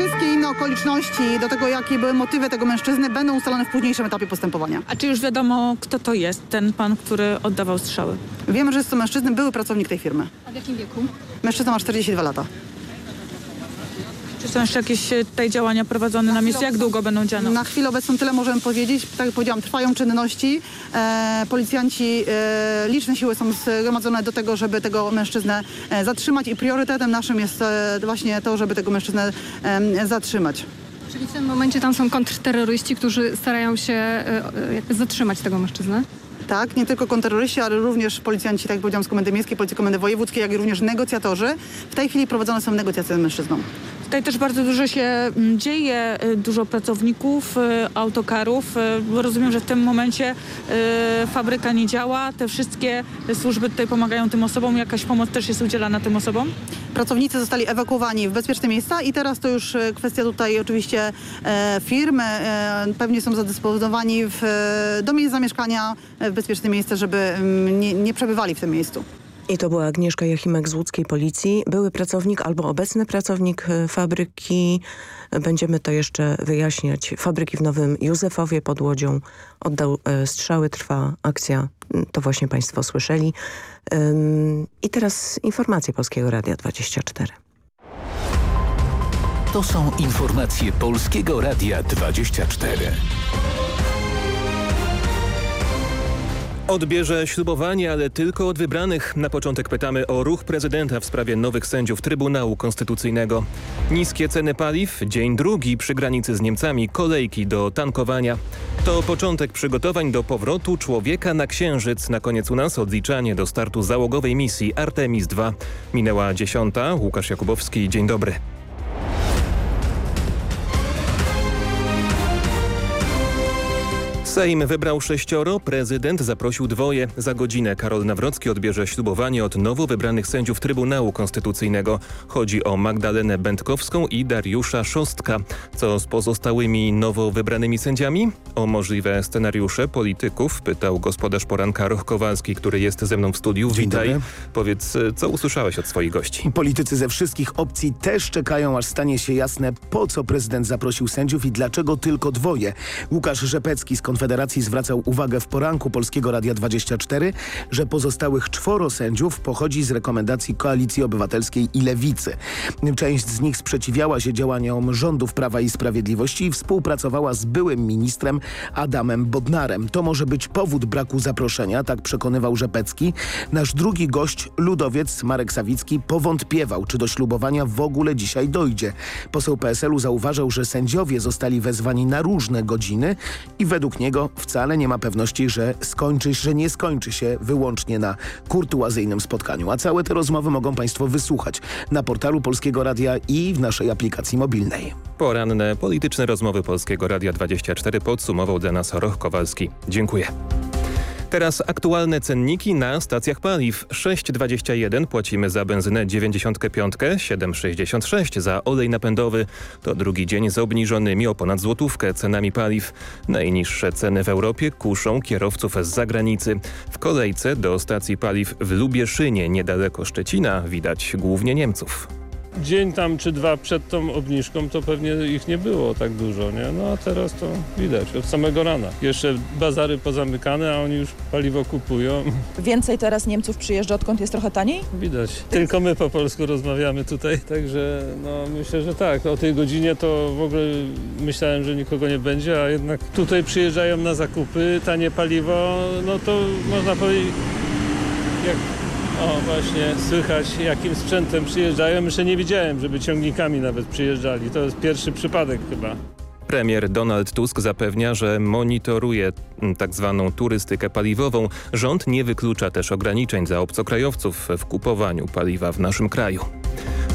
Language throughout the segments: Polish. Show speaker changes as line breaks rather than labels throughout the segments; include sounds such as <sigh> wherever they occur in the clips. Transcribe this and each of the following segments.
wszystkie inne okoliczności do tego, jakie były motywy tego mężczyzny, będą ustalone w późniejszym etapie postępowania.
A czy już wiadomo, kto to jest, ten pan, który oddawał strzały?
Wiemy, że jest to mężczyzna, były pracownik tej firmy.
A w jakim wieku?
Mężczyzna ma 42 lata.
Czy są jeszcze jakieś e, tutaj działania prowadzone na miejscu? Jak długo będą działane?
Na chwilę obecną tyle możemy powiedzieć. Tak jak powiedziałam, trwają czynności. E, policjanci, e, liczne siły są zgromadzone do tego, żeby tego mężczyznę e, zatrzymać i priorytetem naszym jest e, właśnie to, żeby tego mężczyznę e, zatrzymać.
Czyli w tym momencie tam są kontrterroryści, którzy starają się e, e, jakby zatrzymać tego mężczyznę.
Tak, nie tylko kontrterroryści, ale również policjanci, tak jak powiedziałam, z Komendy Miejskiej, Policji Komendy Wojewódzkiej, jak i również negocjatorzy. W tej chwili prowadzone są negocjacje z mężczyzną.
Tutaj też bardzo dużo się mm, dzieje, y, dużo pracowników, y, autokarów. y, Rozumiem, że w tym momencie fabryka nie działa. Te wszystkie służby tutaj pomagają tym osobom. Jakaś pomoc też jest udzielana tym osobom?
Pracownicy zostali ewakuowani w bezpieczne miejsca i teraz to już kwestia tutaj oczywiście e, firmy. E, pewnie są zadysponowani w, e, do miejsc zamieszkania w bezpieczne miejsce, żeby mm, nie, nie przebywali w tym miejscu.
I to była Agnieszka Jachimek z łódzkiej policji. Były pracownik albo obecny pracownik e, fabryki. Będziemy to jeszcze wyjaśniać. Fabryki w Nowym Józefowie pod Łodzią oddał e, strzały. Trwa akcja. Mm, To właśnie Państwo słyszeli. I teraz informacje Polskiego Radia 24.
To są informacje Polskiego Radia 24.
Odbierze ślubowanie, ale tylko od wybranych. Na początek pytamy o ruch prezydenta w sprawie nowych sędziów Trybunału Konstytucyjnego. Niskie ceny paliw, dzień drugi przy granicy z Niemcami, kolejki do tankowania. To początek przygotowań do powrotu człowieka na Księżyc. Na koniec u nas odliczanie do startu załogowej misji Artemis II. Minęła dziesiąta. Łukasz Jakubowski, dzień dobry. Sejm wybrał sześcioro, prezydent zaprosił dwoje. Za godzinę Karol Nawrocki odbierze ślubowanie od nowo wybranych sędziów Trybunału Konstytucyjnego. Chodzi o Magdalenę Będkowską i Dariusza Szostka. Co z pozostałymi nowo wybranymi sędziami? O możliwe scenariusze polityków pytał gospodarz poranka Roch Kowalski, który jest ze mną w studiu.
Dzień
Witaj.
dobry.
Powiedz, co usłyszałeś od swoich gości?
Politycy ze wszystkich opcji też czekają, aż stanie się jasne, po co prezydent zaprosił sędziów i dlaczego tylko dwoje. Łukasz Rzepecki z Konfederacji zwracał uwagę w poranku Polskiego Radia 24, że pozostałych czworo sędziów pochodzi z rekomendacji Koalicji Obywatelskiej i Lewicy. Część z nich sprzeciwiała się działaniom rządów Prawa i Sprawiedliwości i współpracowała z byłym ministrem Adamem Bodnarem. To może być powód braku zaproszenia, tak przekonywał Rzepecki. Nasz drugi gość, ludowiec Marek Sawicki, powątpiewał, czy do ślubowania w ogóle dzisiaj dojdzie. Poseł PSL-u zauważał, że sędziowie zostali wezwani na różne godziny i według niego wcale nie ma pewności, że skończy, że nie skończy się wyłącznie na kurtuazyjnym spotkaniu. A całe te rozmowy mogą Państwo wysłuchać na portalu Polskiego Radia i w naszej aplikacji mobilnej.
Poranne polityczne rozmowy Polskiego Radia 24 podsumował dla nas Roch Kowalski. Dziękuję. Teraz aktualne cenniki na stacjach paliw. 6,21 płacimy za benzynę 95, 7,66 za olej napędowy. To drugi dzień z obniżonymi o ponad złotówkę cenami paliw. Najniższe ceny w Europie kuszą kierowców z zagranicy. W kolejce do stacji paliw w Lubieszynie, niedaleko Szczecina, widać głównie Niemców.
Dzień tam czy dwa przed tą obniżką to pewnie ich nie było tak dużo, nie? No a teraz to widać od samego rana. Jeszcze bazary pozamykane, a oni już paliwo kupują. <laughs>
Więcej teraz Niemców przyjeżdża, odkąd jest trochę taniej?
Widać. Tylko my po polsku rozmawiamy tutaj, <laughs> także no myślę, że tak. O tej godzinie to w ogóle myślałem, że nikogo nie będzie, a jednak tutaj przyjeżdżają na zakupy, tanie paliwo, no to można powiedzieć, jak o właśnie słychać jakim sprzętem przyjeżdżają. Jeszcze nie widziałem, żeby ciągnikami nawet przyjeżdżali. To jest pierwszy przypadek chyba.
Premier Donald Tusk zapewnia, że monitoruje mm, tak zwaną turystykę paliwową. Rząd nie wyklucza też ograniczeń za obcokrajowców w kupowaniu paliwa w naszym kraju.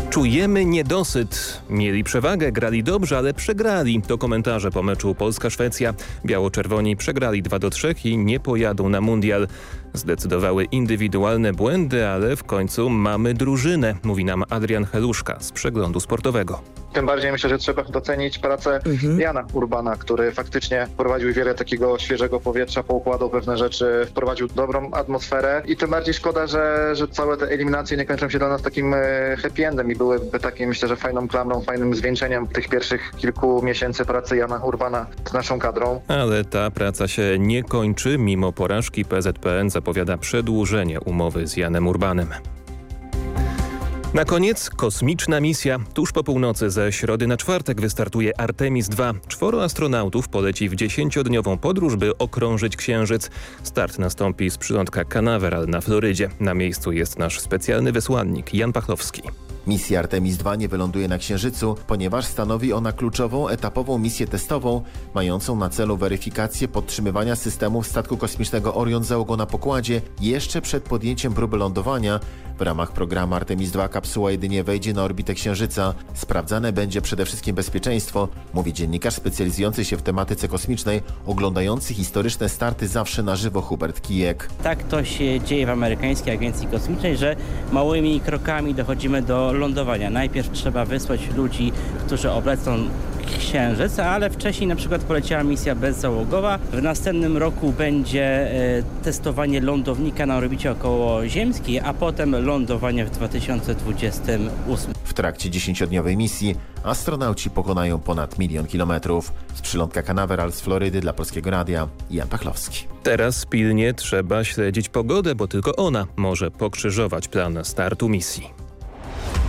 Czujemy niedosyt. Mieli przewagę, grali dobrze, ale przegrali. To komentarze po meczu Polska-Szwecja. Biało-czerwoni przegrali 2 do 3 i nie pojadą na mundial. Zdecydowały indywidualne błędy, ale w końcu mamy drużynę, mówi nam Adrian Heluszka z przeglądu sportowego.
Tym bardziej myślę, że trzeba docenić pracę
Mhm.
Jana Urbana, który faktycznie wprowadził wiele takiego świeżego powietrza, poukładał pewne rzeczy, wprowadził dobrą atmosferę i tym bardziej szkoda, że, że całe te eliminacje nie kończą się dla nas takim e, happy endem i byłyby takim, myślę, że fajną klamrą, fajnym zwieńczeniem tych pierwszych kilku miesięcy pracy Jana Urbana z naszą kadrą.
Ale ta praca się nie kończy. Mimo porażki PZPN zapowiada przedłużenie umowy z Janem Urbanem. Na koniec kosmiczna misja. Tuż po północy ze środy na czwartek wystartuje Artemis II. Czworo astronautów poleci w dziesięciodniową podróż, by okrążyć Księżyc. Start nastąpi z przylądka Canaveral na Florydzie. Na miejscu jest nasz specjalny wysłannik Jan Pachlowski.
Misja Artemis II nie wyląduje na Księżycu, ponieważ stanowi ona kluczową, etapową misję testową, mającą na celu weryfikację podtrzymywania systemów statku kosmicznego Orion załogą na pokładzie jeszcze przed podjęciem próby lądowania. W ramach programu Artemis II kapsuła jedynie wejdzie na orbitę Księżyca. Sprawdzane będzie przede wszystkim bezpieczeństwo, mówi dziennikarz specjalizujący się w tematyce kosmicznej, oglądający historyczne starty zawsze na żywo Hubert Kijek.
Tak to się dzieje w amerykańskiej agencji kosmicznej, że małymi krokami dochodzimy do lądowania. Najpierw trzeba wysłać ludzi, którzy oblecą Księżyc, ale wcześniej na przykład poleciała misja bezzałogowa. W następnym roku będzie e, testowanie lądownika na orbicie okołoziemskiej, a potem lądowanie w 2028.
W trakcie dziesięciodniowej misji astronauci pokonają ponad milion kilometrów. Z przylądka Canaveral z Florydy dla Polskiego Radia Jan Pachlowski.
Teraz pilnie trzeba śledzić pogodę, bo tylko ona może pokrzyżować plan startu misji.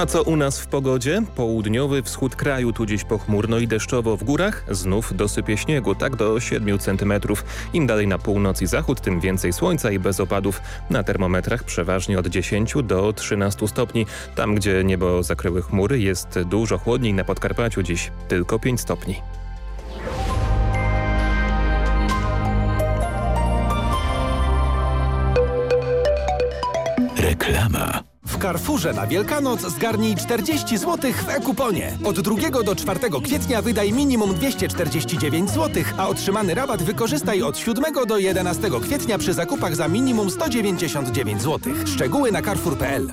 A co u nas w pogodzie? Południowy wschód kraju, tu dziś pochmurno i deszczowo w górach, znów dosypie śniegu, tak do 7 cm. Im dalej na północ i zachód, tym więcej słońca i bez opadów. Na termometrach przeważnie od 10 do 13 stopni. Tam, gdzie niebo zakryły chmury, jest dużo chłodniej. Na Podkarpaciu dziś tylko 5 stopni.
Reklama.
W Carrefourze na Wielkanoc zgarnij 40 zł w e-kuponie. Od 2 do 4 kwietnia wydaj minimum 249 zł, a otrzymany rabat wykorzystaj od 7 do 11 kwietnia przy zakupach za minimum 199 zł. Szczegóły na carrefour.pl.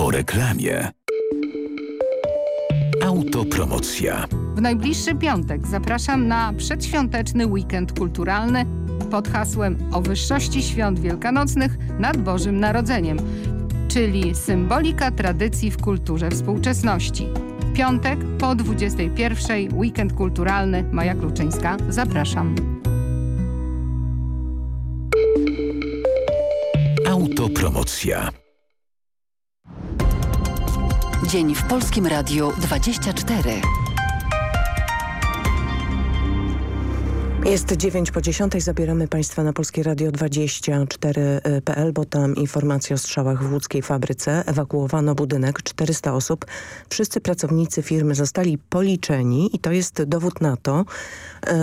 Po reklamie. Autopromocja.
W najbliższy piątek zapraszam na przedświąteczny weekend kulturalny pod hasłem o wyższości świąt wielkanocnych nad Bożym Narodzeniem, czyli symbolika tradycji w kulturze współczesności. Piątek po 21 weekend kulturalny Maja Kluczyńska. Zapraszam.
Autopromocja.
Dzień w Polskim Radiu 24.
Jest 9 po 10. Zabieramy Państwa na Polskie Radio 24.pl, bo tam informacje o strzałach w łódzkiej fabryce. Ewakuowano budynek, 400 osób. Wszyscy pracownicy firmy zostali policzeni i to jest dowód na to,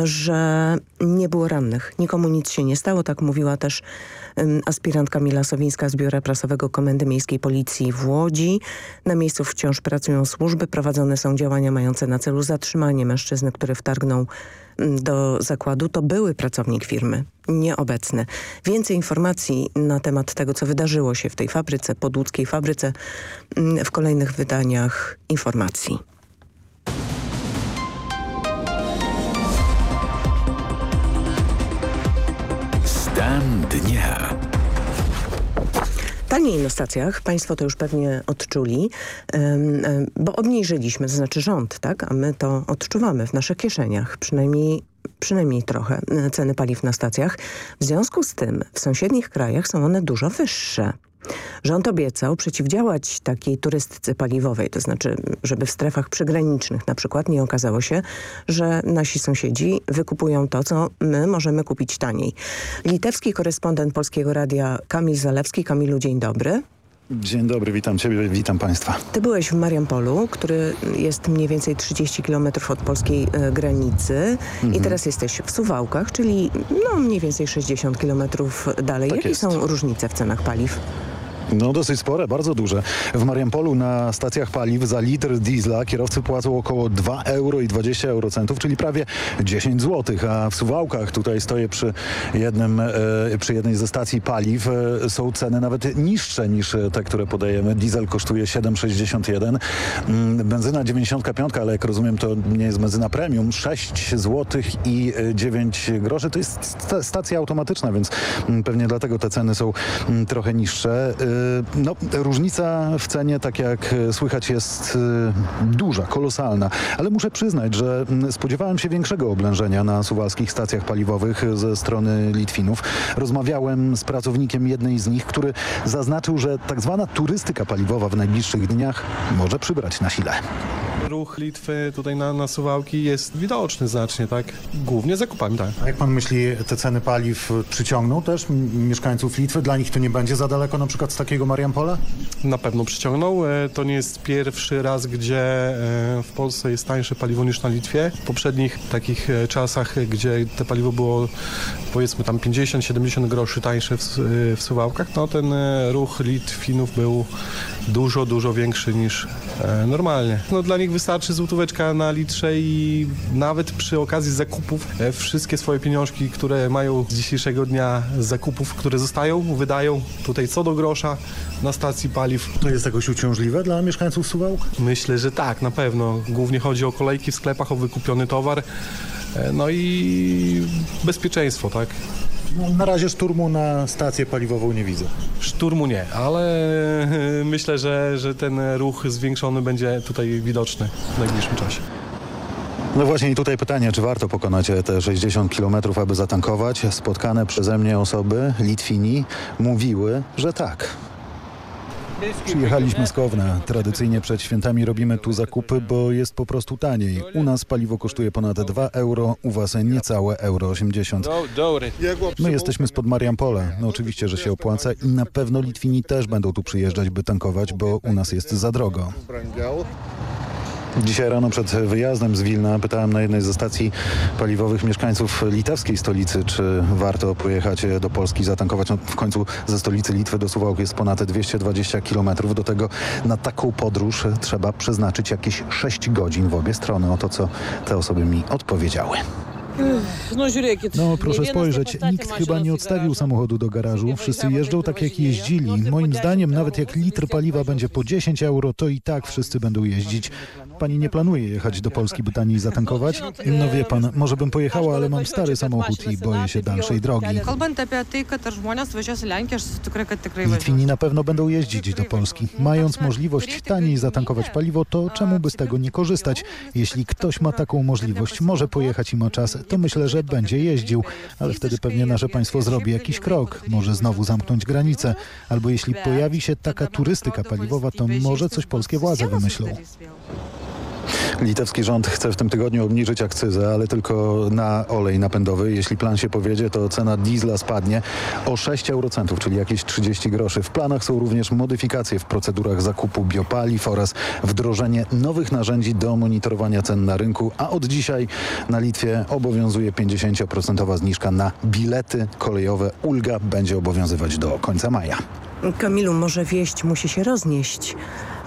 że nie było rannych. Nikomu nic się nie stało, tak mówiła też um, aspirant Kamila Sowińska z Biura Prasowego Komendy Miejskiej Policji w Łodzi. Na miejscu wciąż pracują służby. Prowadzone są działania mające na celu zatrzymanie mężczyzny, który wtargnął do zakładu, to były pracownik firmy, nieobecny. Więcej informacji na temat tego, co wydarzyło się w tej fabryce, podłódzkiej fabryce, mm, w kolejnych wydaniach informacji.
Stan dnia.
Taniej na stacjach, Państwo to już pewnie odczuli, bo obniżyliśmy, to znaczy rząd, tak? A my to odczuwamy w naszych kieszeniach, przynajmniej, przynajmniej trochę, e, ceny paliw na stacjach. W związku z tym w sąsiednich krajach są one dużo wyższe. Rząd obiecał przeciwdziałać takiej turystyce paliwowej, to znaczy, żeby w strefach przygranicznych na przykład nie okazało się, że nasi sąsiedzi wykupują to, co my możemy kupić taniej. Litewski korespondent Polskiego Radia Kamil Zalewski. Kamilu, dzień dobry.
Dzień dobry, witam Ciebie, witam Państwa.
Ty byłeś w Mariampolu, który jest mniej więcej 30 km od polskiej e, granicy i
Mhm.
teraz jesteś w Suwałkach, czyli no, mniej więcej 60 km dalej.
Tak
Jakie
jest.
są różnice w cenach paliw?
No dosyć spore, bardzo duże. W Mariampolu na stacjach paliw za litr diesla kierowcy płacą około 2 euro i 20 eurocentów, czyli prawie 10 zł, a w Suwałkach, tutaj stoję przy, jednym, e, przy jednej ze stacji paliw, e, są ceny nawet niższe niż e, te, które podajemy. Diesel kosztuje 7,61, mm, benzyna 95, ale jak rozumiem to nie jest benzyna premium, 6 zł i e, 9 groszy. To jest sta- stacja automatyczna, więc mm, pewnie dlatego te ceny są mm, trochę niższe. Y, No, różnica w cenie, tak jak y, słychać, jest y, duża, kolosalna, ale muszę przyznać, że mm, spodziewałem się większego oblężenia na suwalskich stacjach paliwowych ze strony Litwinów. Rozmawiałem z pracownikiem jednej z nich, który zaznaczył, że tak zwana turystyka paliwowa w najbliższych dniach może przybrać na sile.
Ruch Litwy tutaj na, na Suwałki jest widoczny znacznie, tak? Głównie zakupami, tak.
A jak pan myśli, te ceny paliw przyciągną też mieszkańców Litwy? Dla nich to nie będzie za daleko na przykład z takiego Mariampola?
Na pewno przyciągnął. E, To nie jest pierwszy raz, gdzie e, w Polsce jest tańsze paliwo niż na Litwie. W poprzednich takich e, czasach, gdzie te paliwo było powiedzmy tam 50-70 groszy tańsze w, w Suwałkach, no ten ruch Litwinów był dużo, dużo większy niż e, normalnie. No dla nich wystarczy złotóweczka na litrze i nawet przy okazji zakupów e, wszystkie swoje pieniążki, które mają z dzisiejszego dnia zakupów, które zostają, wydają tutaj co do grosza na stacji paliw.
To jest jakoś uciążliwe dla mieszkańców Suwałk?
Myślę, że tak, na pewno. Głównie chodzi o kolejki w sklepach, o wykupiony towar, e, no i bezpieczeństwo, tak?
No, na razie szturmu na stację paliwową nie widzę.
Szturmu nie, ale <laughs> myślę, że, że ten ruch zwiększony będzie tutaj widoczny w najbliższym czasie.
No właśnie i tutaj pytanie, czy warto pokonać te 60 km, aby zatankować? Spotkane przeze mnie osoby, Litwini, mówiły, że tak. Przyjechaliśmy z Kowna. Tradycyjnie przed świętami robimy tu zakupy, bo jest po prostu taniej. U nas paliwo kosztuje ponad 2 euro, u was niecałe euro 80. My jesteśmy spod Mariampola. No oczywiście, że się opłaca i na pewno Litwini też będą tu przyjeżdżać, by tankować, bo u nas jest za drogo. Dzisiaj rano przed wyjazdem z Wilna pytałem na jednej ze stacji paliwowych mieszkańców litewskiej stolicy, czy warto pojechać do Polski zatankować. No, w końcu ze stolicy Litwy do Suwałk jest ponad 220 km. Do tego na taką podróż trzeba przeznaczyć jakieś 6 godzin w obie strony. Oto co te osoby mi odpowiedziały. No proszę spojrzeć, nikt chyba nie odstawił samochodu do garażu. Wszyscy jeżdżą tak jak jeździli. Moim zdaniem nawet jak litr paliwa będzie po 10 euro, to i tak wszyscy będą jeździć. Pani nie planuje jechać do Polski, by taniej zatankować? No wie pan, może bym pojechała, ale mam stary samochód i boję się dalszej drogi. Litwini na pewno będą jeździć do Polski. Mając możliwość taniej zatankować paliwo, to czemu by z tego nie korzystać? Jeśli ktoś ma taką możliwość, może pojechać i ma czas, to myślę, że będzie jeździł. Ale wtedy pewnie nasze państwo zrobi jakiś krok. Może znowu zamknąć granice. Albo jeśli pojawi się taka turystyka paliwowa, to może coś polskie władze wymyślą. Litewski rząd chce w tym tygodniu obniżyć akcyzę, ale tylko na olej napędowy. Jeśli plan się powiedzie, to cena diesla spadnie o 6 eurocentów, czyli jakieś 30 groszy. W planach są również modyfikacje w procedurach zakupu biopaliw oraz wdrożenie nowych narzędzi do monitorowania cen na rynku, a od dzisiaj na Litwie obowiązuje 50% zniżka na bilety kolejowe. Ulga będzie obowiązywać do końca maja.
Kamilu, może wieść musi się roznieść,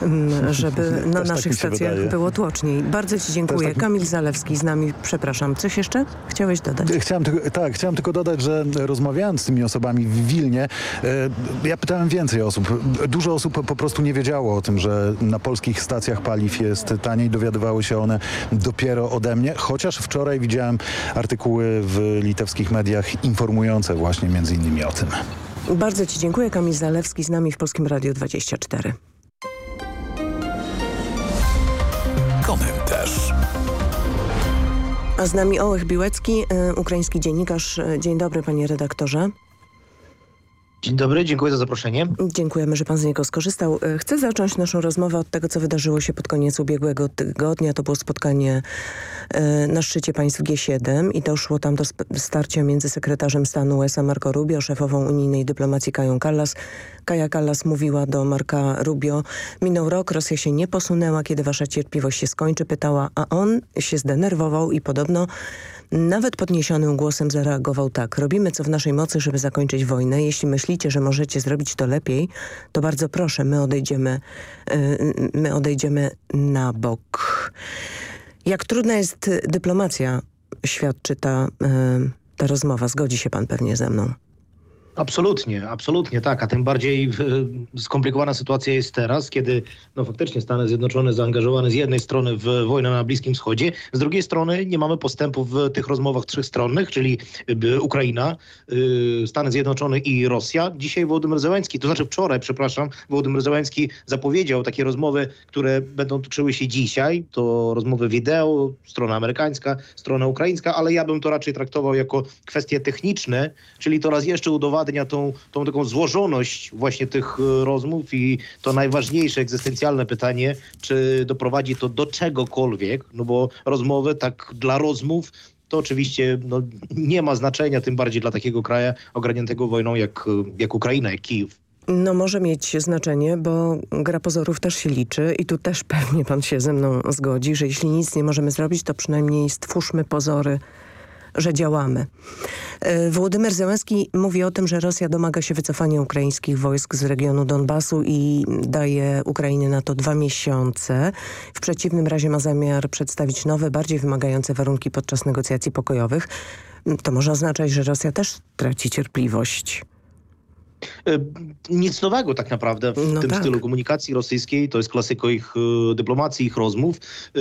mm, <laughs> żeby na
tak
naszych
się
stacjach
wydaje.
było tłoczniej. Bardzo Ci dziękuję.
Tak-
Kamil Zalewski z nami, przepraszam. Coś jeszcze chciałeś dodać?
Chciałem tylko, tak, chciałem tylko dodać, że rozmawiając z tymi osobami w Wilnie, e, ja pytałem więcej osób. Dużo osób po prostu nie wiedziało o tym, że na polskich stacjach paliw jest taniej. Dowiadywały się one dopiero ode mnie, chociaż wczoraj widziałem artykuły w litewskich mediach informujące właśnie między innymi o tym.
Bardzo Ci dziękuję. Kamil Zalewski z nami w Polskim Radiu 24.
Komentarz.
A z nami Ołech Biłecki, y, ukraiński dziennikarz. Y, Dzień dobry, panie redaktorze.
Dzień dobry, dziękuję za zaproszenie.
Dziękujemy, że pan z niego skorzystał. Y, Chcę zacząć naszą rozmowę od tego, co wydarzyło się pod koniec ubiegłego tygodnia. To było spotkanie y, na szczycie państw G7 i doszło tam do starcia między sekretarzem stanu USA Marco Rubio, szefową unijnej dyplomacji Kają Kallas. Kaja Kallas mówiła do Marka Rubio, minął rok, Rosja się nie posunęła, kiedy wasza cierpliwość się skończy, pytała, a on się zdenerwował i podobno nawet podniesionym głosem zareagował tak. Robimy co w naszej mocy, żeby zakończyć wojnę. Jeśli myślicie, że możecie zrobić to lepiej, to bardzo proszę, my odejdziemy, y, my odejdziemy na bok. Jak trudna jest dyplomacja, świadczy ta, y, ta rozmowa. Zgodzi się pan pewnie ze mną.
Absolutnie, absolutnie tak, a tym bardziej e, skomplikowana sytuacja jest teraz, kiedy no faktycznie Stany Zjednoczone zaangażowane z jednej strony w wojnę na Bliskim Wschodzie, z drugiej strony nie mamy postępu w tych rozmowach trzystronnych, czyli e, Ukraina, e, Stany Zjednoczone i Rosja. Dzisiaj Wołodymyr Zełenski, to znaczy wczoraj, przepraszam, Wołodymyr Zełenski zapowiedział takie rozmowy, które będą toczyły się dzisiaj. To rozmowy wideo, strona amerykańska, strona ukraińska, ale ja bym to raczej traktował jako kwestie techniczne, czyli to raz jeszcze udowadnia tą, tą taką złożoność właśnie tych e, rozmów i to najważniejsze egzystencjalne pytanie, czy doprowadzi to do czegokolwiek, no bo rozmowy tak dla rozmów to oczywiście no, nie ma znaczenia, tym bardziej dla takiego kraju ogarniętego wojną jak, jak Ukraina, jak Kijów.
No może mieć znaczenie, bo gra pozorów też się liczy i tu też <laughs> pewnie pan się ze mną zgodzi, że jeśli nic nie możemy zrobić, to przynajmniej stwórzmy pozory, że działamy. E, Włodymyr Zełenski mówi o tym, że Rosja domaga się wycofania ukraińskich wojsk z regionu Donbasu i daje Ukrainie na to dwa miesiące. W przeciwnym razie ma zamiar przedstawić nowe, bardziej wymagające warunki podczas negocjacji pokojowych. To może oznaczać, że Rosja też traci cierpliwość.
Nic nowego tak naprawdę w
No
tym
tak.
stylu komunikacji rosyjskiej. To jest klasyko ich e, dyplomacji, ich rozmów. E,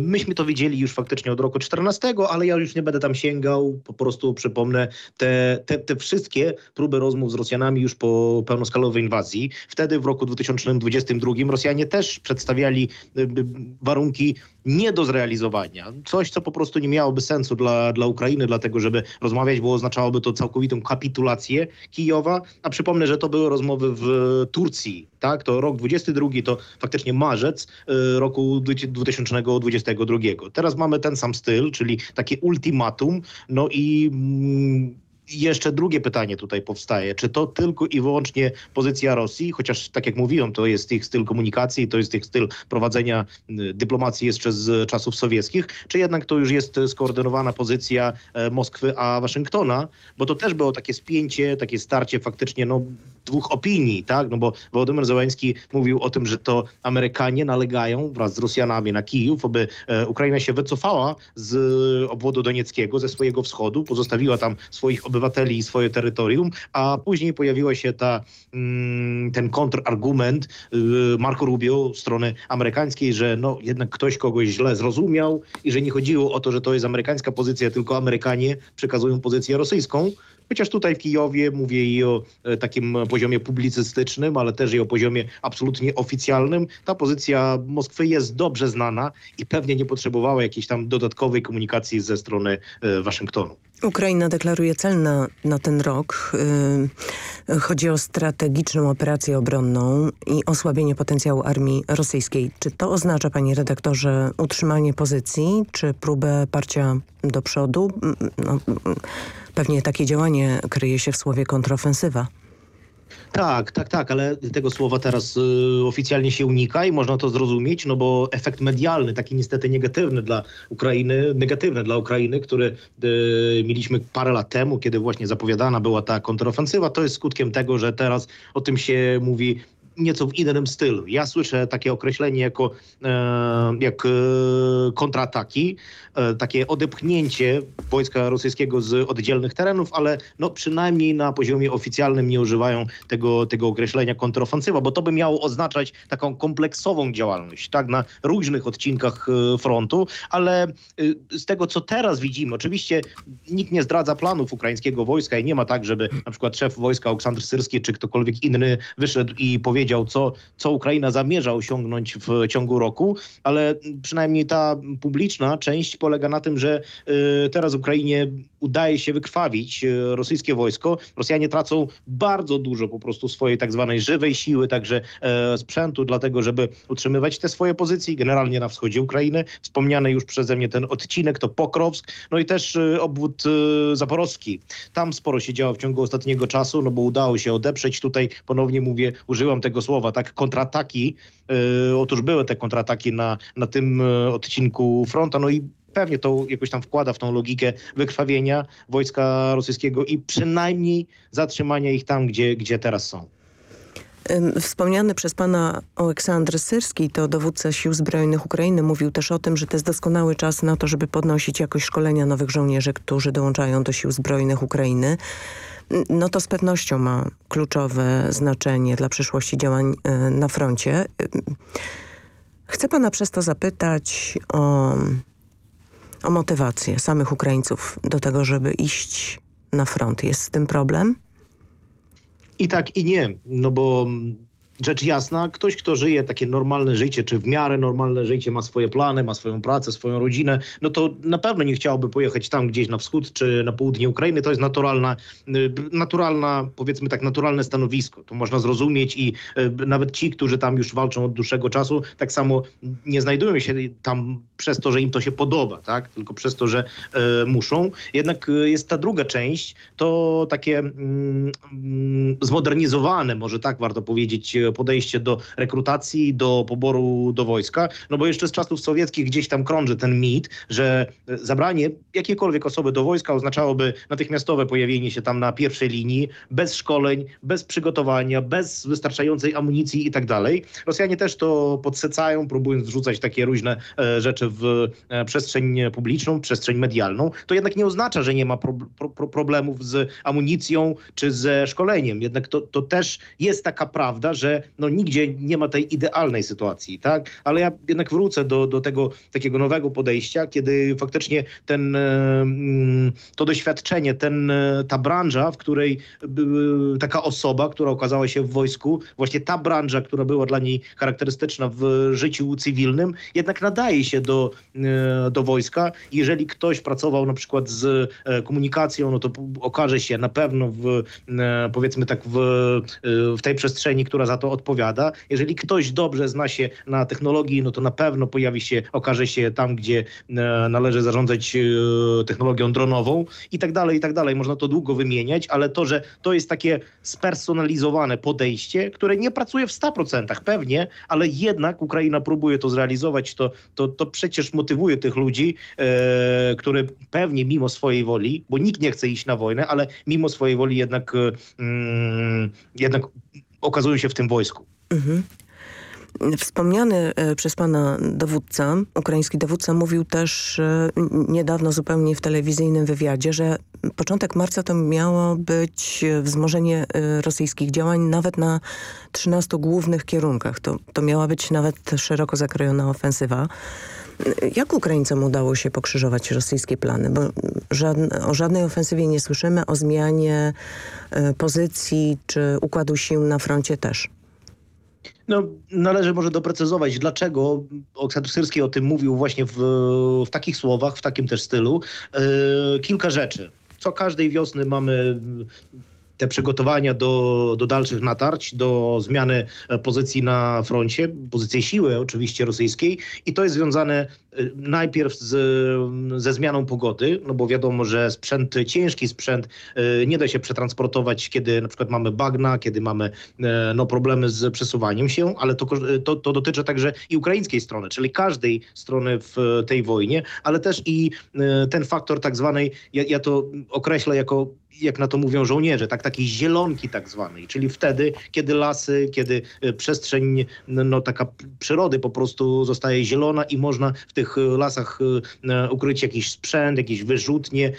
myśmy to widzieli już faktycznie od roku 14, ale ja już nie będę tam sięgał. Po prostu przypomnę te, te, te wszystkie próby rozmów z Rosjanami już po pełnoskalowej inwazji. Wtedy w roku 2022 Rosjanie też przedstawiali e, warunki nie do zrealizowania. Coś, co po prostu nie miałoby sensu dla, dla Ukrainy, dlatego żeby rozmawiać, bo oznaczałoby to całkowitą kapitulację Kijowa. A przypomnę, że to były rozmowy w Turcji, tak? To rok 22 to faktycznie marzec y, roku 2022. Teraz mamy ten sam styl, czyli takie ultimatum. No i jeszcze drugie pytanie tutaj powstaje. Czy to tylko i wyłącznie pozycja Rosji, chociaż tak jak mówiłem, to jest ich styl komunikacji, to jest ich styl prowadzenia y, dyplomacji jeszcze z czasów sowieckich, czy jednak to już jest skoordynowana pozycja e, Moskwy a Waszyngtona, bo to też było takie spięcie, takie starcie faktycznie no, dwóch opinii, tak? No bo Wołodymyr Zełenski mówił o tym, że to Amerykanie nalegają wraz z Rosjanami na Kijów, aby e, Ukraina się wycofała z e, obwodu donieckiego, ze swojego wschodu, pozostawiła tam swoich obywateli i swoje terytorium, a później pojawiła się ta, mm, ten kontrargument y, Marco Rubio strony amerykańskiej, że no jednak ktoś kogoś źle zrozumiał i że nie chodziło o to, że to jest amerykańska pozycja, tylko Amerykanie przekazują pozycję rosyjską. Chociaż tutaj w Kijowie mówię i o e, takim poziomie publicystycznym, ale też i o poziomie absolutnie oficjalnym. Ta pozycja Moskwy jest dobrze znana i pewnie nie potrzebowała jakiejś tam dodatkowej komunikacji ze strony e, Waszyngtonu.
Ukraina deklaruje cel na, na ten rok. Yy, chodzi o strategiczną operację obronną i osłabienie potencjału armii rosyjskiej. Czy to oznacza, panie redaktorze, utrzymanie pozycji, czy próbę parcia do przodu? No, pewnie takie działanie kryje się w słowie kontrofensywa.
Tak, tak, tak, ale tego słowa teraz y, oficjalnie się unika i można to zrozumieć, no bo efekt medialny, taki niestety negatywny dla Ukrainy, negatywny dla Ukrainy, który y, mieliśmy parę lat temu, kiedy właśnie zapowiadana była ta kontrofensywa, to jest skutkiem tego, że teraz o tym się mówi nieco w innym stylu. Ja słyszę takie określenie jako e, jak e, kontrataki, takie odepchnięcie wojska rosyjskiego z oddzielnych terenów, ale no przynajmniej na poziomie oficjalnym nie używają tego, tego określenia kontrofensywa, bo to by miało oznaczać taką kompleksową działalność, tak, na różnych odcinkach e, frontu, ale e, z tego, co teraz widzimy, oczywiście nikt nie zdradza planów ukraińskiego wojska i nie ma tak, żeby na przykład szef wojska Aleksandr Syrski czy ktokolwiek inny wyszedł i powiedział, co, co Ukraina zamierza osiągnąć w ciągu roku, ale przynajmniej ta publiczna część polega na tym, że y, teraz Ukrainie udaje się wykrwawić y, rosyjskie wojsko. Rosjanie tracą bardzo dużo po prostu swojej tak zwanej żywej siły, także e, sprzętu, dlatego żeby utrzymywać te swoje pozycje, generalnie na wschodzie Ukrainy. Wspomniany już przeze mnie ten odcinek to Pokrowsk, no i też y, obwód zaporowski. Tam sporo się działo w ciągu ostatniego czasu, no bo udało się odeprzeć. Tutaj ponownie mówię, użyłam tego słowa, tak, kontrataki. Otóż były te kontrataki na, na tym odcinku fronta, no i pewnie to jakoś tam wkłada w tą logikę wykrwawienia wojska rosyjskiego i przynajmniej zatrzymania ich tam, gdzie, gdzie teraz są.
Wspomniany przez pana Aleksandr Syrski, to dowódca Sił Zbrojnych Ukrainy, mówił też o tym, że to jest doskonały czas na to, żeby podnosić jakość szkolenia nowych żołnierzy, którzy dołączają do Sił Zbrojnych Ukrainy no to z pewnością ma kluczowe znaczenie dla przyszłości działań e, na froncie. Chcę pana przez to zapytać o, o motywację samych Ukraińców do tego, żeby iść na front. Jest z tym problem?
I tak, i nie, no bo rzecz jasna, ktoś, kto żyje takie normalne życie, czy w miarę normalne życie, ma swoje plany, ma swoją pracę, swoją rodzinę, no to na pewno nie chciałby pojechać tam gdzieś na wschód, czy na południe Ukrainy. To jest naturalna, y, naturalna powiedzmy tak, naturalne stanowisko. To można zrozumieć i y, nawet ci, którzy tam już walczą od dłuższego czasu, tak samo nie znajdują się tam przez to, że im to się podoba, tak? Tylko przez to, że y, muszą. Jednak jest ta druga część, to takie mm, mm, zmodernizowane, może tak warto powiedzieć, podejście do rekrutacji, do poboru do wojska, no bo jeszcze z czasów sowieckich gdzieś tam krąży ten mit, że zabranie jakiejkolwiek osoby do wojska oznaczałoby natychmiastowe pojawienie się tam na pierwszej linii, bez szkoleń, bez przygotowania, bez wystarczającej amunicji i tak dalej. Rosjanie też to podsecają, próbując wrzucać takie różne e, rzeczy w e, przestrzeń publiczną, przestrzeń medialną. To jednak nie oznacza, że nie ma pro, pro, problemów z amunicją czy ze szkoleniem. Jednak to, to też jest taka prawda, że no, nigdzie nie ma tej idealnej sytuacji, tak? Ale ja jednak wrócę do, do tego takiego nowego podejścia, kiedy faktycznie ten, e, mm, to doświadczenie, ten, e, ta branża, w której taka osoba, która okazała się w wojsku, właśnie ta branża, która była dla niej charakterystyczna w życiu cywilnym, jednak nadaje się do, e, do wojska. Jeżeli ktoś pracował na przykład z komunikacją, no to okaże się na pewno w, powiedzmy tak, w, w tej przestrzeni, która za to odpowiada. Jeżeli ktoś dobrze zna się na technologii, no to na pewno pojawi się, okaże się tam, gdzie e, należy zarządzać e, technologią dronową i tak dalej, i tak dalej. Można to długo wymieniać, ale to, że to jest takie spersonalizowane podejście, które nie pracuje w 100% pewnie, ale jednak Ukraina próbuje to zrealizować, to, to, to przecież motywuje tych ludzi, e, które pewnie mimo swojej woli, bo nikt nie chce iść na wojnę, ale mimo swojej woli jednak, e, mm, jednak okazują się w tym wojsku. Mhm.
Wspomniany e, przez pana dowódca, ukraiński dowódca mówił też e, niedawno zupełnie w telewizyjnym wywiadzie, że początek marca to miało być wzmożenie e, rosyjskich działań nawet na 13 głównych kierunkach. To, to miała być nawet szeroko zakrojona ofensywa. Jak Ukraińcom udało się pokrzyżować rosyjskie plany? Bo żadne, o żadnej ofensywie nie słyszymy, o zmianie pozycji czy układu sił na froncie też.
No, należy może doprecyzować, dlaczego Oksadr Syrski o tym mówił właśnie w, w takich słowach, w takim też stylu. Yy, kilka rzeczy. Co każdej wiosny mamy te przygotowania do, do dalszych natarć, do zmiany pozycji na froncie, pozycji siły oczywiście rosyjskiej. I to jest związane najpierw z, ze zmianą pogody, no bo wiadomo, że sprzęt, ciężki sprzęt nie da się przetransportować, kiedy na przykład mamy bagna, kiedy mamy no, problemy z przesuwaniem się, ale to, to, to dotyczy także i ukraińskiej strony, czyli każdej strony w tej wojnie, ale też i ten faktor tak zwanej, ja, ja to określę jako jak na to mówią żołnierze, tak takiej zielonki tak zwanej, czyli wtedy, kiedy lasy, kiedy e, przestrzeń, no, taka przyrody po prostu zostaje zielona i można w tych e, lasach e, ukryć jakiś sprzęt, jakieś wyrzutnie,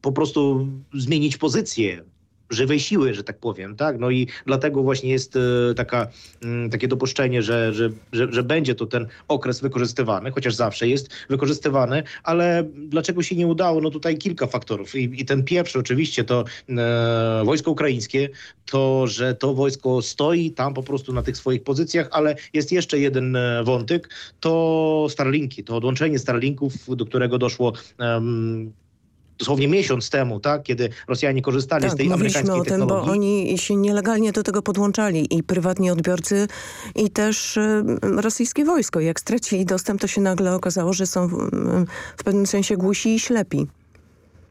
po prostu zmienić pozycję żywej siły, że tak powiem, tak? No i dlatego właśnie jest e, taka, mm, takie dopuszczenie, że, że, że, że będzie to ten okres wykorzystywany, chociaż zawsze jest wykorzystywany, ale dlaczego się nie udało? No tutaj kilka faktorów i, i ten pierwszy oczywiście to e, wojsko ukraińskie, to, że to wojsko stoi tam po prostu na tych swoich pozycjach, ale jest jeszcze jeden e, wątek, to Starlinki, to odłączenie Starlinków, do którego doszło um, dosłownie miesiąc temu, tak, kiedy Rosjanie korzystali
tak,
z tej amerykańskiej
o tym, bo oni się nielegalnie do tego podłączali i prywatni odbiorcy i też y, rosyjskie wojsko. Jak stracili dostęp, to się nagle okazało, że są w, w pewnym sensie głusi i ślepi.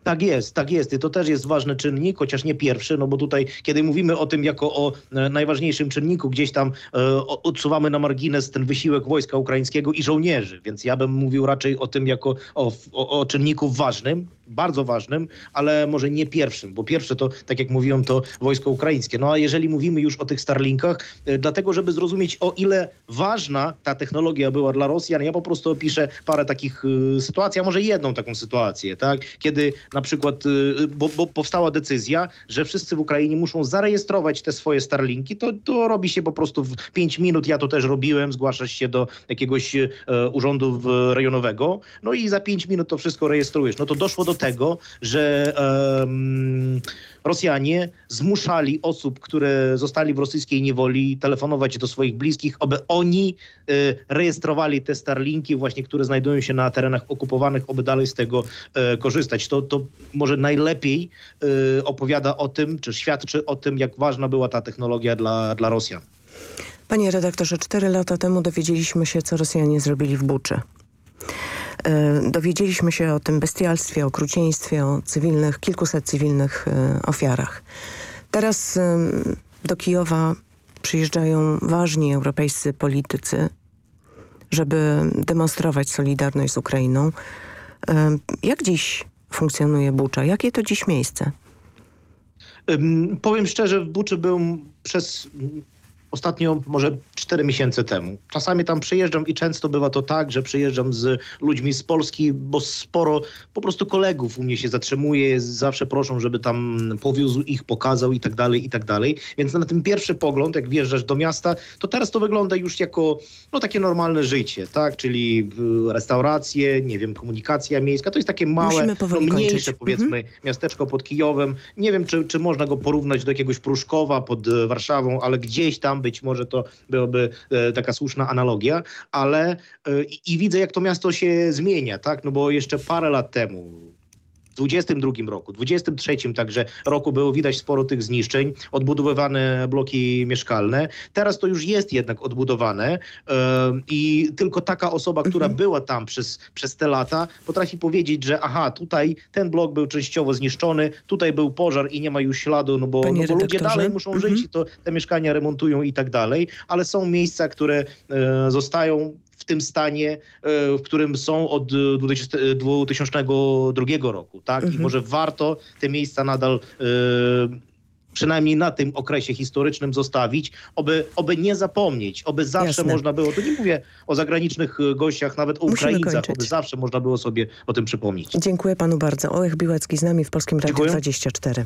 Tak jest, tak jest. I to też jest ważny czynnik, chociaż nie pierwszy, no bo tutaj, kiedy mówimy o tym jako o e, najważniejszym czynniku, gdzieś tam e, odsuwamy na margines ten wysiłek wojska ukraińskiego i żołnierzy, więc ja bym mówił raczej o tym jako o, o, o czynniku ważnym, bardzo ważnym, ale może nie pierwszym, bo pierwsze to, tak jak mówiłem, to wojsko ukraińskie. No a jeżeli mówimy już o tych Starlinkach, e, dlatego żeby zrozumieć o ile ważna ta technologia była dla Rosjan, ja po prostu opiszę parę takich y, sytuacji, a może jedną taką sytuację, tak? Kiedy na przykład, y, bo, bo powstała decyzja, że wszyscy w Ukrainie muszą zarejestrować te swoje Starlinki, to, to robi się po prostu w 5 minut, ja to też robiłem, zgłaszasz się do jakiegoś e, urzędu rejonowego, no i za 5 minut to wszystko rejestrujesz. No to doszło do tego, że um, Rosjanie zmuszali osób, które zostali w rosyjskiej niewoli, telefonować do swoich bliskich, aby oni y, rejestrowali te Starlinki właśnie, które znajdują się na terenach okupowanych, aby dalej z tego y, korzystać. To, to może najlepiej y, opowiada o tym, czy świadczy o tym, jak ważna była ta technologia dla, dla Rosjan.
Panie redaktorze, cztery lata temu dowiedzieliśmy się, co Rosjanie zrobili w Buczy. E, dowiedzieliśmy się o tym bestialstwie, okrucieństwie, o cywilnych, kilkuset cywilnych e, ofiarach. Teraz do Kijowa przyjeżdżają ważni europejscy politycy, żeby demonstrować solidarność z Ukrainą. Jak dziś funkcjonuje Bucza? Jakie to dziś miejsce?
Powiem szczerze, w Buczy był przez ostatnio może 4 miesiące temu. Czasami tam przyjeżdżam i często bywa to tak, że przyjeżdżam z ludźmi z Polski, bo sporo po prostu kolegów u mnie się zatrzymuje, zawsze proszą, żeby tam powiózł ich, pokazał i tak dalej, i tak dalej. Więc na ten pierwszy pogląd, jak wjeżdżasz do miasta, to teraz to wygląda już jako no, takie normalne życie, tak? Czyli restauracje, nie wiem, komunikacja miejska. To jest takie małe, no, mniejsze kończyć. powiedzmy mhm. miasteczko pod Kijowem. Nie wiem, czy, czy można go porównać do jakiegoś Pruszkowa pod Warszawą, ale gdzieś tam być może to byłaby e, taka słuszna analogia, ale e, i, i widzę, jak to miasto się zmienia, tak? No bo jeszcze parę lat temu, 22 roku, 23 także roku było widać sporo tych zniszczeń, odbudowywane bloki mieszkalne. Teraz to już jest jednak odbudowane yy, i tylko taka osoba, która mhm. była tam przez, przez te lata, potrafi powiedzieć, że aha, tutaj ten blok był częściowo zniszczony, tutaj był pożar i nie ma już śladu, no bo, no bo ludzie dalej muszą mhm. żyć i to te mieszkania remontują i tak dalej, ale są miejsca, które yy, zostają w tym stanie, e, w którym są od 2002 roku. Tak? Mhm. I może warto te miejsca nadal e, przynajmniej na tym okresie historycznym zostawić, oby, oby nie zapomnieć, oby zawsze Jasne. można było, tu nie mówię o zagranicznych gościach, nawet o Musimy Ukraińcach, kończyć. oby zawsze można było sobie o tym przypomnieć.
Dziękuję panu bardzo. Olech Biłecki z nami w Polskim Radiu Dziękuję. 24.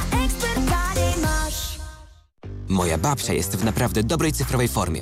Moja babcia jest w naprawdę dobrej cyfrowej formie.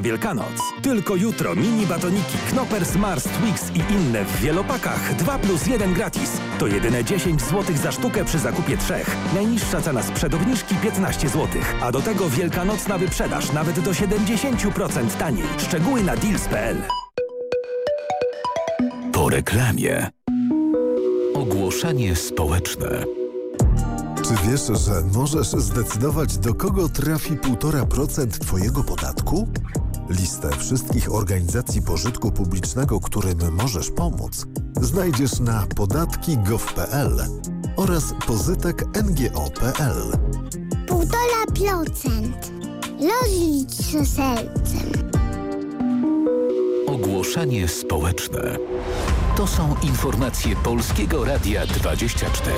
na Wielkanoc. Tylko jutro mini batoniki, Knoppers, Mars, Twix i inne w wielopakach 2 plus 1 gratis. To jedyne 10 zł za sztukę przy zakupie trzech. Najniższa cena sprzed obniżki 15 zł. A do tego wielkanocna wyprzedaż nawet do 70% taniej. Szczegóły na deals.pl
Po reklamie. Ogłoszenie społeczne.
Czy wiesz, że możesz zdecydować, do kogo trafi 1,5% Twojego podatku? Listę wszystkich organizacji pożytku publicznego, którym możesz pomóc, znajdziesz na podatki.gov.pl oraz pozytek.ngo.pl.
1,5%. Rozlicz się sercem.
Ogłoszenie społeczne. To są informacje Polskiego Radia 24.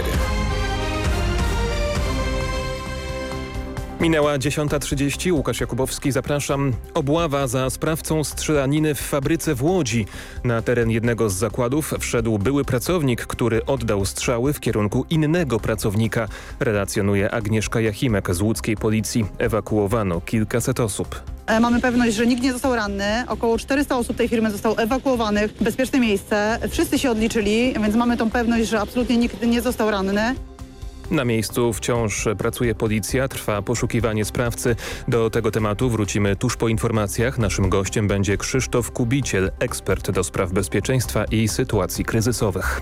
Minęła 10.30. Łukasz Jakubowski, zapraszam. Obława za sprawcą strzelaniny w fabryce w Łodzi. Na teren jednego z zakładów wszedł były pracownik, który oddał strzały w kierunku innego pracownika. Relacjonuje Agnieszka Jachimek z łódzkiej policji. Ewakuowano kilkaset osób.
E, Mamy pewność, że nikt nie został ranny. Około 400 osób tej firmy zostało ewakuowanych w bezpieczne miejsce. Wszyscy się odliczyli, więc mamy tą pewność, że absolutnie nikt nie został ranny.
Na miejscu wciąż pracuje policja, trwa poszukiwanie sprawcy. Do tego tematu wrócimy tuż po informacjach. Naszym gościem będzie Krzysztof Kubiciel, ekspert do spraw bezpieczeństwa i sytuacji kryzysowych.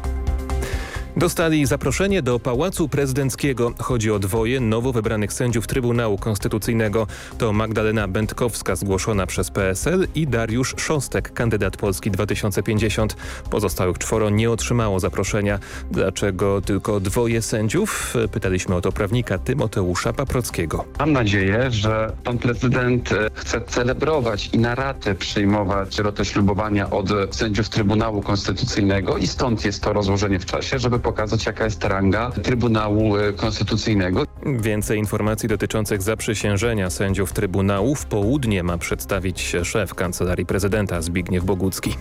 Dostali zaproszenie do Pałacu Prezydenckiego. Chodzi o dwoje nowo wybranych sędziów Trybunału Konstytucyjnego. To Magdalena Będkowska zgłoszona przez PSL i Dariusz Szostek, kandydat Polski 2050. Pozostałych czworo nie otrzymało zaproszenia. Dlaczego tylko dwoje sędziów? Pytaliśmy o to prawnika Tymoteusza Paprockiego.
Mam nadzieję, że pan prezydent e, chce celebrować i na ratę przyjmować rotę ślubowania od sędziów Trybunału Konstytucyjnego i stąd jest to rozłożenie w czasie, żeby pokazać jaka jest ranga Trybunału e, Konstytucyjnego.
Więcej informacji dotyczących zaprzysiężenia sędziów Trybunału w południe ma przedstawić szef Kancelarii Prezydenta Zbigniew Bogucki.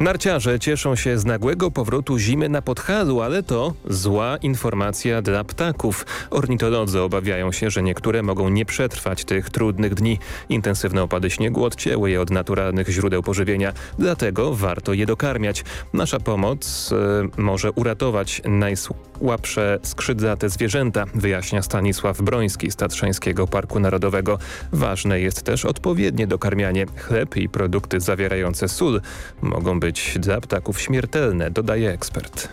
Narciarze cieszą się z nagłego powrotu zimy na Podhalu, ale to zła informacja dla ptaków. Ornitolodzy obawiają się, że niektóre mogą nie przetrwać tych trudnych dni. Intensywne opady śniegu odcięły je od naturalnych źródeł pożywienia, dlatego warto je dokarmiać. Nasza pomoc y, może uratować najsłabsze skrzydlate zwierzęta, wyjaśnia Stanisław Broński z Tatrzańskiego Parku Narodowego. Ważne jest też odpowiednie dokarmianie. Chleb i produkty zawierające sól mogą być dla ptaków śmiertelne, dodaje ekspert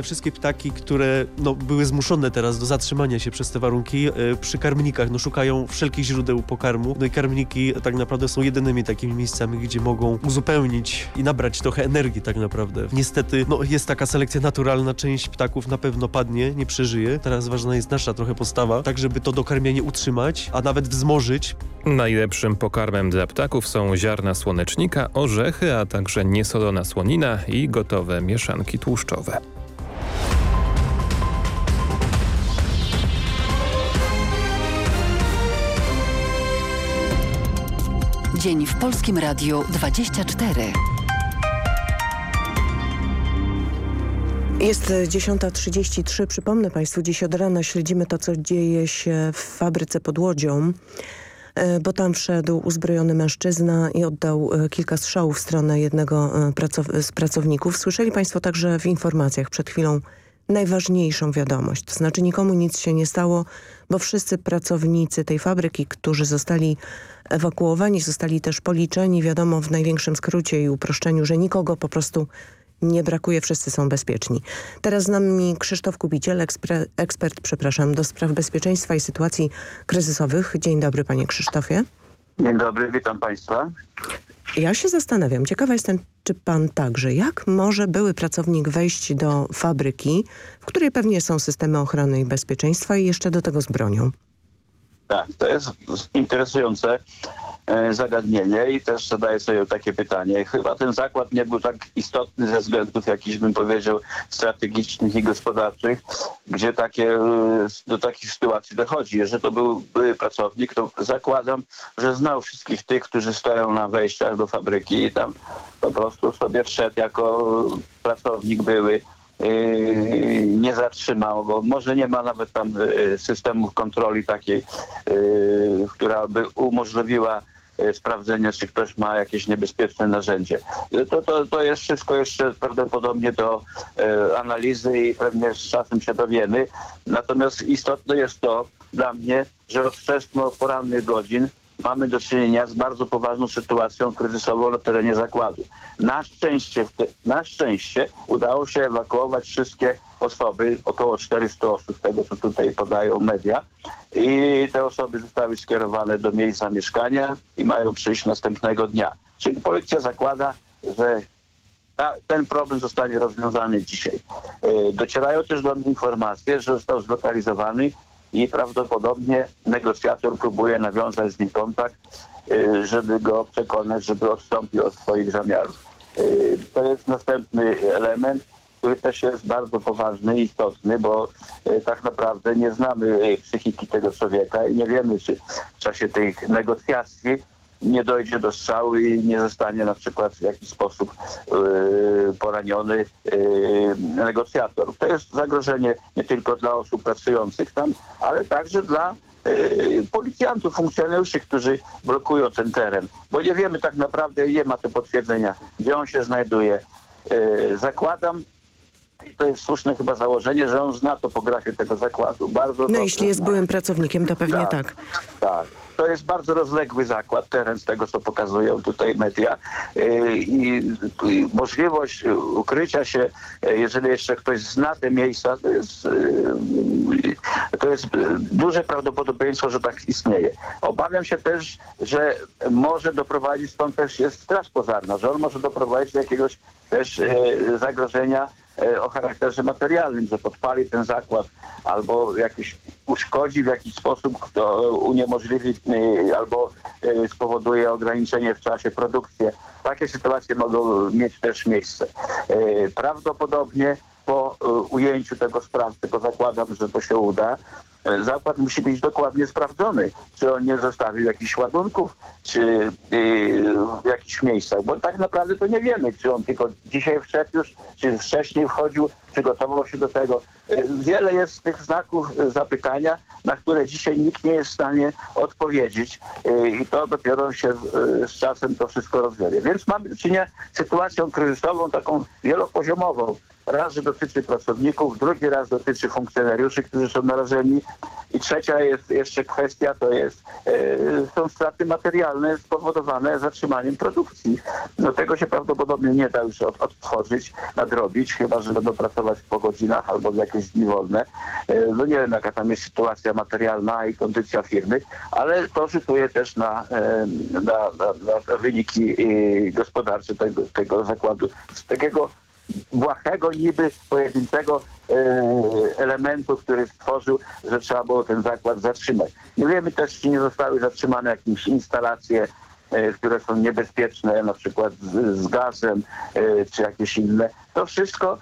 te wszystkie ptaki, które no, były zmuszone teraz do zatrzymania się przez te warunki e, przy karmnikach, no, szukają wszelkich źródeł pokarmu. No i karmniki tak naprawdę są jedynymi takimi miejscami, gdzie mogą uzupełnić i nabrać trochę energii tak naprawdę. Niestety no, jest taka selekcja naturalna, część ptaków na pewno padnie, nie przeżyje. Teraz ważna jest nasza trochę postawa, tak żeby to dokarmianie utrzymać, a nawet wzmożyć.
Najlepszym pokarmem dla ptaków są ziarna słonecznika, orzechy, a także niesolona słonina i gotowe mieszanki tłuszczowe.
Dzień w Polskim Radiu 24.
Jest 10.33. Przypomnę Państwu, dziś od rana śledzimy to, co dzieje się w fabryce pod Łodzią, e, bo tam wszedł uzbrojony mężczyzna i oddał e, kilka strzałów w stronę jednego e, z pracowników. Słyszeli Państwo także w informacjach przed chwilą najważniejszą wiadomość. To znaczy nikomu nic się nie stało, bo wszyscy pracownicy tej fabryki, którzy zostali ewakuowani, zostali też policzeni, wiadomo w największym skrócie i uproszczeniu, że nikogo po prostu nie brakuje, wszyscy są bezpieczni. Teraz z nami Krzysztof Kubiciel, ekspre, ekspert przepraszam, do spraw bezpieczeństwa i sytuacji kryzysowych. Dzień dobry panie Krzysztofie.
Dzień dobry, witam państwa.
Ja się zastanawiam, ciekawa jestem, czy pan także, jak może były pracownik wejść do fabryki, w której pewnie są systemy ochrony i bezpieczeństwa i jeszcze do tego z bronią?
Tak, to jest interesujące e, zagadnienie i też zadaję sobie takie pytanie. Chyba ten zakład nie był tak istotny ze względów jakichś, bym powiedział, strategicznych i gospodarczych, gdzie takie, e, do takich sytuacji dochodzi. Jeżeli to był były pracownik, to zakładam, że znał wszystkich tych, którzy stoją na wejściach do fabryki i tam po prostu sobie wszedł jako pracownik były nie zatrzymał, bo może nie ma nawet tam yy, systemów kontroli takiej, yy, która by umożliwiła sprawdzenie, czy ktoś ma jakieś niebezpieczne narzędzie. To, to, to jest wszystko jeszcze prawdopodobnie do analizy i pewnie z czasem się dowiemy. Natomiast istotne jest to dla mnie, że od wczesno-porannych godzin mamy do czynienia z bardzo poważną sytuacją kryzysową na terenie zakładu. Na szczęście, na szczęście udało się ewakuować wszystkie osoby, około 400 osób, z tego co tutaj podają media. I te osoby zostały skierowane do miejsc zamieszkania i mają przyjść następnego dnia. Czyli policja zakłada, że ten problem zostanie rozwiązany dzisiaj. E, docierają też do mnie informacje, że został zlokalizowany i prawdopodobnie negocjator próbuje nawiązać z nim kontakt, y, żeby go przekonać, żeby odstąpił od swoich zamiarów. Y, to jest następny element, który też jest bardzo poważny i istotny, bo y, tak naprawdę nie znamy psychiki tego człowieka i nie wiemy, czy w czasie tych negocjacji nie dojdzie do strzału i nie zostanie na przykład w jakiś sposób yy, poraniony yy, negocjator. To jest zagrożenie nie tylko dla osób pracujących tam, ale także dla yy, policjantów, funkcjonariuszy, którzy blokują ten teren. Bo nie wiemy tak naprawdę, nie ma to potwierdzenia, gdzie on się znajduje. Zakładam, i to jest słuszne chyba założenie, że on zna topografię tego zakładu. Bardzo
no jeśli jest byłym pracownikiem, to pewnie tak.
Tak. tak to jest bardzo rozległy zakład, teren z tego, co pokazują tutaj media y, i możliwość ukrycia się, y, jeżeli jeszcze ktoś zna te miejsca, to jest, y, to jest duże prawdopodobieństwo, że tak istnieje. Obawiam się też, że może doprowadzić, stąd też jest straż pożarna, że on może doprowadzić do jakiegoś też zagrożenia o charakterze materialnym, że podpali ten zakład albo jakiś uszkodzi w jakiś sposób, kto uniemożliwi y, albo y, spowoduje ograniczenie w czasie produkcji. Takie sytuacje mogą mieć też miejsce. Prawdopodobnie po ujęciu tego sprawcy, bo zakładam, że to się uda, zakład musi być dokładnie sprawdzony, czy on nie zostawił jakichś ładunków, czy yy, w jakichś miejscach, bo tak naprawdę to nie wiemy, czy on tylko dzisiaj wszedł już, czy wcześniej wchodził, przygotował się do tego. Yy, wiele jest tych znaków zapytania, na które dzisiaj nikt nie jest w stanie odpowiedzieć i to dopiero się z czasem to wszystko rozwieje. Więc mamy do czynienia z sytuacją kryzysową, taką wielopoziomową. Raz, dotyczy pracowników, drugi raz dotyczy funkcjonariuszy, którzy są narażeni i trzecia jest jeszcze kwestia, to jest e, są straty materialne spowodowane zatrzymaniem produkcji. No tego się prawdopodobnie nie da już od, odtworzyć, nadrobić, chyba że będą pracować po godzinach albo jakieś dni wolne. E, no nie wiem jaka tam jest sytuacja materialna i kondycja firmy, ale to rzutuje też na, e, na, na, na wyniki gospodarcze tego, tego zakładu. Z takiego błahego niby pojedynczego e, elementu, który stworzył, że trzeba było ten zakład zatrzymać. Nie wiemy też, czy nie zostały zatrzymane jakieś instalacje, e, które są niebezpieczne, na przykład z, z gazem, e, czy jakieś inne. To wszystko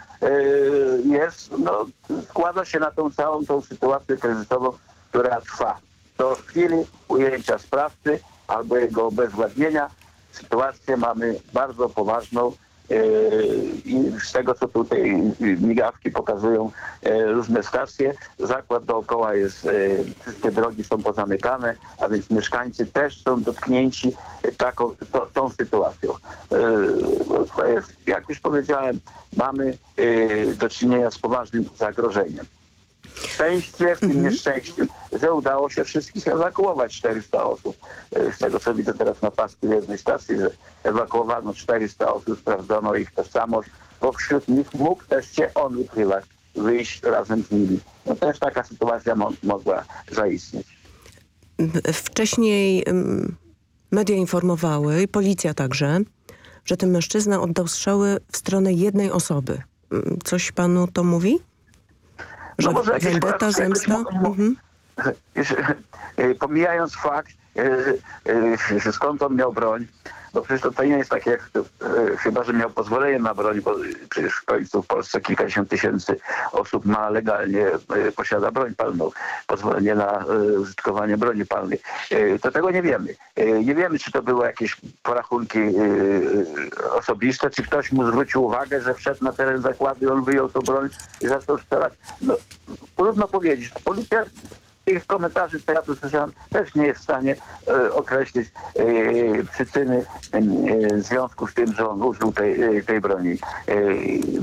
jest, no, składa się na tą całą tą sytuację kryzysową, która trwa. Do chwili ujęcia sprawcy albo jego obezwładnienia sytuację mamy bardzo poważną, i z tego, co tutaj migawki pokazują e, różne stacje, zakład dookoła jest, wszystkie drogi są pozamykane, a więc mieszkańcy też są dotknięci taką, to, tą sytuacją. To jest, jak już powiedziałem, mamy do czynienia z poważnym zagrożeniem. Szczęście w tym mhm. nieszczęściu, że udało się wszystkich ewakuować 400 osób. E, z tego co widzę teraz na pasku jednej stacji, że ewakuowano 400 osób, sprawdzono ich tożsamość, bo wśród nich mógł też się on ukrywać, wyjść razem z nimi. No też taka sytuacja mo mogła zaistnieć.
Wcześniej media informowały, i policja także, że ten mężczyzna oddał strzały w stronę jednej osoby. Coś panu to mówi? Że no może vendetta, zemsta? Mhm. <laughs>
e, pomijając fakt, e, e, skąd on miał broń, bo przecież to, to nie jest takie, jak, e, chyba że miał pozwolenie na broń, bo przecież w końcu w Polsce kilkadziesiąt tysięcy osób ma legalnie, e, posiada broń palną, pozwolenie na e, użytkowanie broni palnej. E, To tego nie wiemy. E, Nie wiemy, czy to były jakieś porachunki e, e, osobiste, czy ktoś mu zwrócił uwagę, że wszedł na teren zakładu i on wyjął tą broń i zaczął strzelać. No, trudno powiedzieć. Policja tych komentarzy, co ja tu słyszałem, też nie jest w stanie e, określić e, przyczyny e, w związku z tym, że on użył tej, e, tej broni. E,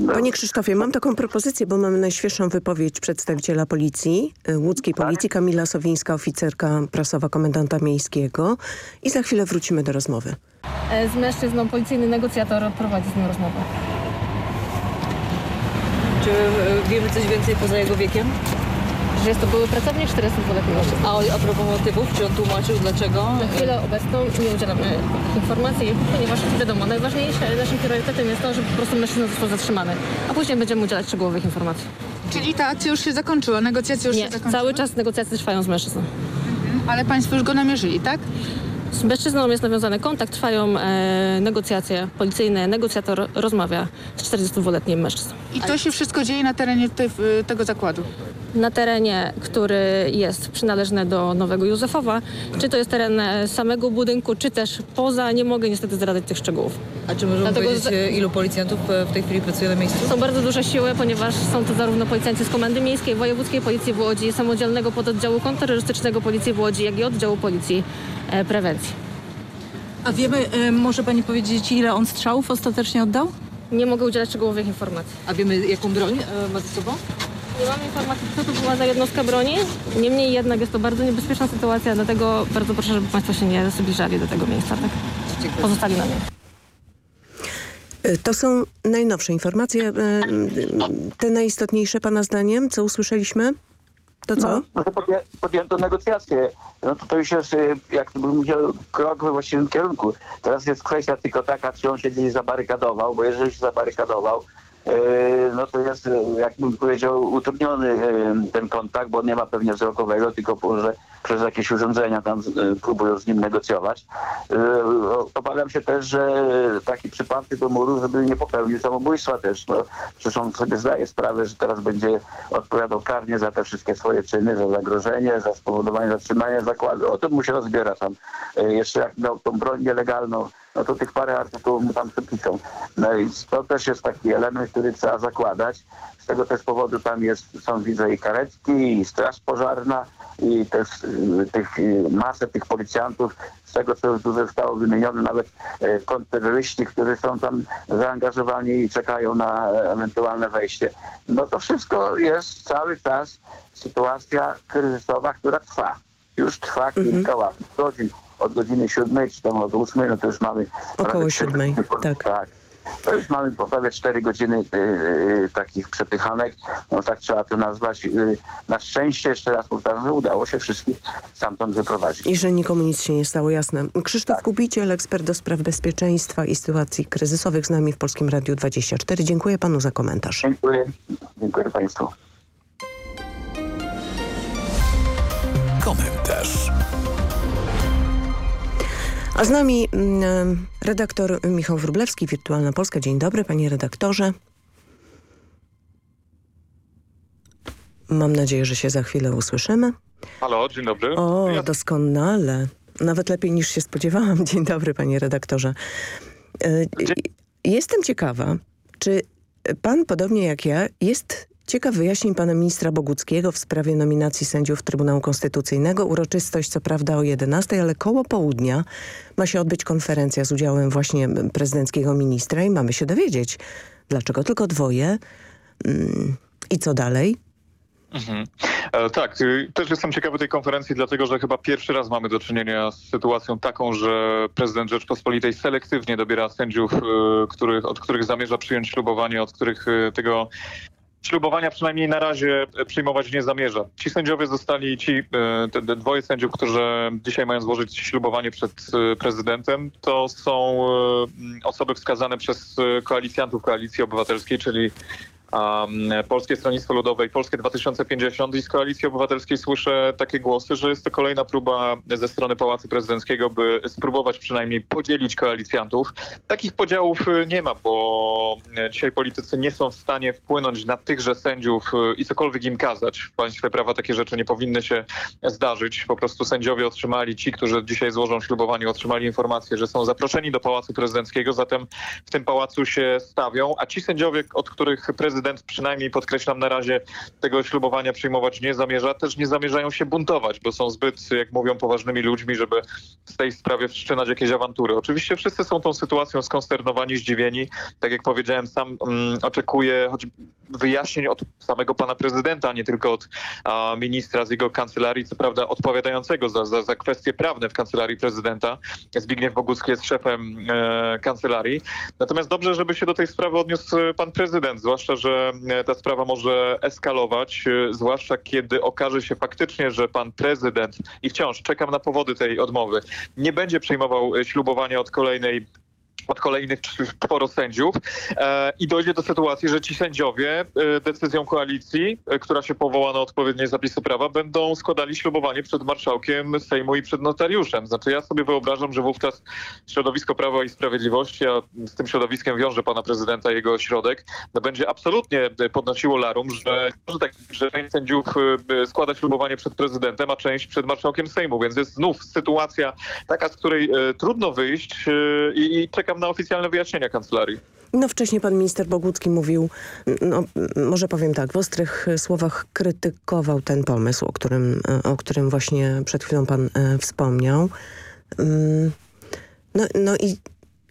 no,
Panie Krzysztofie, mam taką propozycję, bo mamy najświeższą wypowiedź przedstawiciela policji, y, łódzkiej policji, Kamila Sowińska, oficerka prasowa komendanta miejskiego i za chwilę wrócimy do rozmowy.
E, Z mężczyzną policyjny negocjator prowadzi z nim rozmowę.
Czy e, wiemy coś więcej poza jego wiekiem?
Że jest to były pracownik 42-letni mężczyzna.
A a propos motywów, czy on tłumaczył dlaczego?
Na chwilę obecną nie udzielamy takich informacji, ponieważ wiadomo, najważniejsze, naszym priorytetem jest to, że po prostu mężczyzna został zatrzymany, a później będziemy udzielać szczegółowych informacji.
Czyli ta akcja już się zakończyła, negocjacje już
Nie,
się zakończyły?
cały czas negocjacje trwają z mężczyzną.
Ale państwo już go namierzyli, tak?
Z mężczyzną jest nawiązany kontakt, trwają e, negocjacje policyjne, negocjator rozmawia z 42-letnim mężczyzną.
I to się wszystko dzieje na terenie tej, tego zakładu?
Na terenie, który jest przynależny do Nowego Józefowa. Czy to jest teren e, samego budynku, czy też poza, nie mogę niestety zdradzać tych szczegółów.
A czy możemy
Dlatego
powiedzieć,
z-
e, ilu policjantów e, w tej chwili pracuje na miejscu?
Są bardzo duże siły, ponieważ są to zarówno policjanci z Komendy Miejskiej, Wojewódzkiej Policji w Łodzi, Samodzielnego Pododdziału Kontrterrorystycznego Policji w Łodzi, jak i Oddziału Policji e, Prewencji.
A wiemy, e, może pani powiedzieć, ile on strzałów ostatecznie oddał?
Nie mogę udzielać szczegółowych informacji.
A wiemy, jaką broń e, ma ze sobą?
Nie mamy informacji, co to była za jednostka broni. Niemniej jednak jest to bardzo niebezpieczna sytuacja, dlatego bardzo proszę, żeby Państwo się nie zbliżali do tego miejsca. Tak? Pozostali na miejscu.
Y, To są najnowsze informacje, y, te najistotniejsze pana zdaniem, co usłyszeliśmy? To co?
No, no to podję, podjęto negocjacje. No to, to już jest, y, jak to bym powiedział, krok we właściwym kierunku. Teraz jest kwestia tylko taka, czy on się gdzieś zabarykadował, bo jeżeli się zabarykadował, no to jest, y, jak bym powiedział, utrudniony y, ten kontakt, bo nie ma pewnie wzrokowego, tylko może przez jakieś urządzenia tam próbują z nim negocjować. Obawiam się też, że taki przypadek do muru, żeby nie popełnił samobójstwa też. No, przecież on sobie zdaje sprawę, że teraz będzie odpowiadał karnie za te wszystkie swoje czyny, za zagrożenie, za spowodowanie zatrzymania zakładu. O tym mu się rozbiera tam. Jeszcze jak miał tą broń nielegalną, no to tych parę artykułów mu tam przypiszą. No i to też jest taki element, który trzeba zakładać. Z tego też powodu tam jest, są widzę i karetki, i straż pożarna, i też y, tych, y, masę tych policjantów, z tego co już tu zostało wymienione, nawet y, kontrterroryści, którzy są tam zaangażowani i czekają na e, ewentualne wejście. No to wszystko jest cały czas sytuacja kryzysowa, która trwa. Już trwa kilka lat, godzin. Od godziny siódmej, czy tam od ósmej, no to już mamy...
Około
prawie
siódmej, tak.
tak. To już mamy po prawie 4 godziny y, y, takich przepychanek, no tak trzeba to nazwać. Y, na szczęście, jeszcze raz powtarzam, że udało się wszystkich stamtąd wyprowadzić.
I że nikomu nic się nie stało, jasne. Krzysztof Kubiciel, ekspert do spraw bezpieczeństwa i sytuacji kryzysowych z nami w Polskim Radiu 24. Dziękuję panu za komentarz.
Dziękuję. Dziękuję państwu.
Komentarz.
A z nami mm, redaktor Michał Wróblewski, Wirtualna Polska. Dzień dobry, panie redaktorze. Mam nadzieję, że się za chwilę usłyszymy.
Halo, dzień dobry.
O, doskonale. Nawet lepiej niż się spodziewałam. <laughs> Dzień dobry, panie redaktorze. E, Jestem ciekawa, czy pan, podobnie jak ja, jest ciekaw wyjaśnień pana ministra Boguckiego w sprawie nominacji sędziów Trybunału Konstytucyjnego. Uroczystość co prawda o 11, ale koło południa ma się odbyć konferencja z udziałem właśnie prezydenckiego ministra i mamy się dowiedzieć, dlaczego tylko dwoje mm, i co dalej.
Mhm. E, tak, y, też jestem ciekawy tej konferencji, dlatego że chyba pierwszy raz mamy do czynienia z sytuacją taką, że prezydent Rzeczpospolitej selektywnie dobiera sędziów, y, których, od których zamierza przyjąć ślubowanie, od których y, tego ślubowania przynajmniej na razie e, przyjmować nie zamierza. Ci sędziowie zostali, ci e, te, dwoje sędziów, którzy dzisiaj mają złożyć ślubowanie przed e, prezydentem, to są osoby wskazane przez koalicjantów Koalicji Obywatelskiej, czyli Polskie Stronnictwo Ludowe i Polskie 2050 i z Koalicji Obywatelskiej słyszę takie głosy, że jest to kolejna próba ze strony Pałacu Prezydenckiego, by spróbować przynajmniej podzielić koalicjantów. Takich podziałów y, nie ma, bo y, dzisiaj politycy nie są w stanie wpłynąć na tychże sędziów y, i cokolwiek im kazać. W państwie prawa takie rzeczy nie powinny się zdarzyć. Po prostu sędziowie otrzymali, ci, którzy dzisiaj złożą ślubowanie, otrzymali informację, że są zaproszeni do Pałacu Prezydenckiego, zatem w tym pałacu się stawią, a ci sędziowie, od których prezydent przynajmniej podkreślam na razie tego ślubowania przyjmować nie zamierza, też nie zamierzają się buntować, bo są zbyt, jak mówią, poważnymi ludźmi, żeby w tej sprawie wszczynać jakieś awantury. Oczywiście wszyscy są tą sytuacją skonsternowani, zdziwieni. Tak jak powiedziałem, sam um, oczekuję choć wyjaśnień od samego pana prezydenta, a nie tylko od a, ministra z jego kancelarii, co prawda odpowiadającego za, za, za kwestie prawne w kancelarii prezydenta. Zbigniew Bogucki jest szefem e, kancelarii. Natomiast dobrze, żeby się do tej sprawy odniósł pan prezydent, zwłaszcza, że e, ta sprawa może eskalować, e, zwłaszcza kiedy okaże się faktycznie, że pan prezydent i wciąż czekam na powody tej odmowy, nie będzie przyjmował e, ślubowania od kolejnej od kolejnych <laughs> czworo sędziów e, i dojdzie do sytuacji, że ci sędziowie e, decyzją koalicji, e, która się powoła na odpowiednie zapisy prawa, będą składali ślubowanie przed marszałkiem Sejmu i przed notariuszem. Znaczy ja sobie wyobrażam, że wówczas środowisko Prawa i Sprawiedliwości, a z tym środowiskiem wiąże pana prezydenta jego ośrodek, no będzie absolutnie podnosiło larum, że, że, tak, że część sędziów składa ślubowanie przed prezydentem, a część przed marszałkiem Sejmu, więc jest znów sytuacja taka, z której trudno wyjść i, i czekam na oficjalne wyjaśnienia kancelarii.
No wcześniej pan minister Bogucki mówił, no może powiem tak, w ostrych słowach krytykował ten pomysł, o którym, o którym właśnie przed chwilą pan e, wspomniał. Mm, no, no i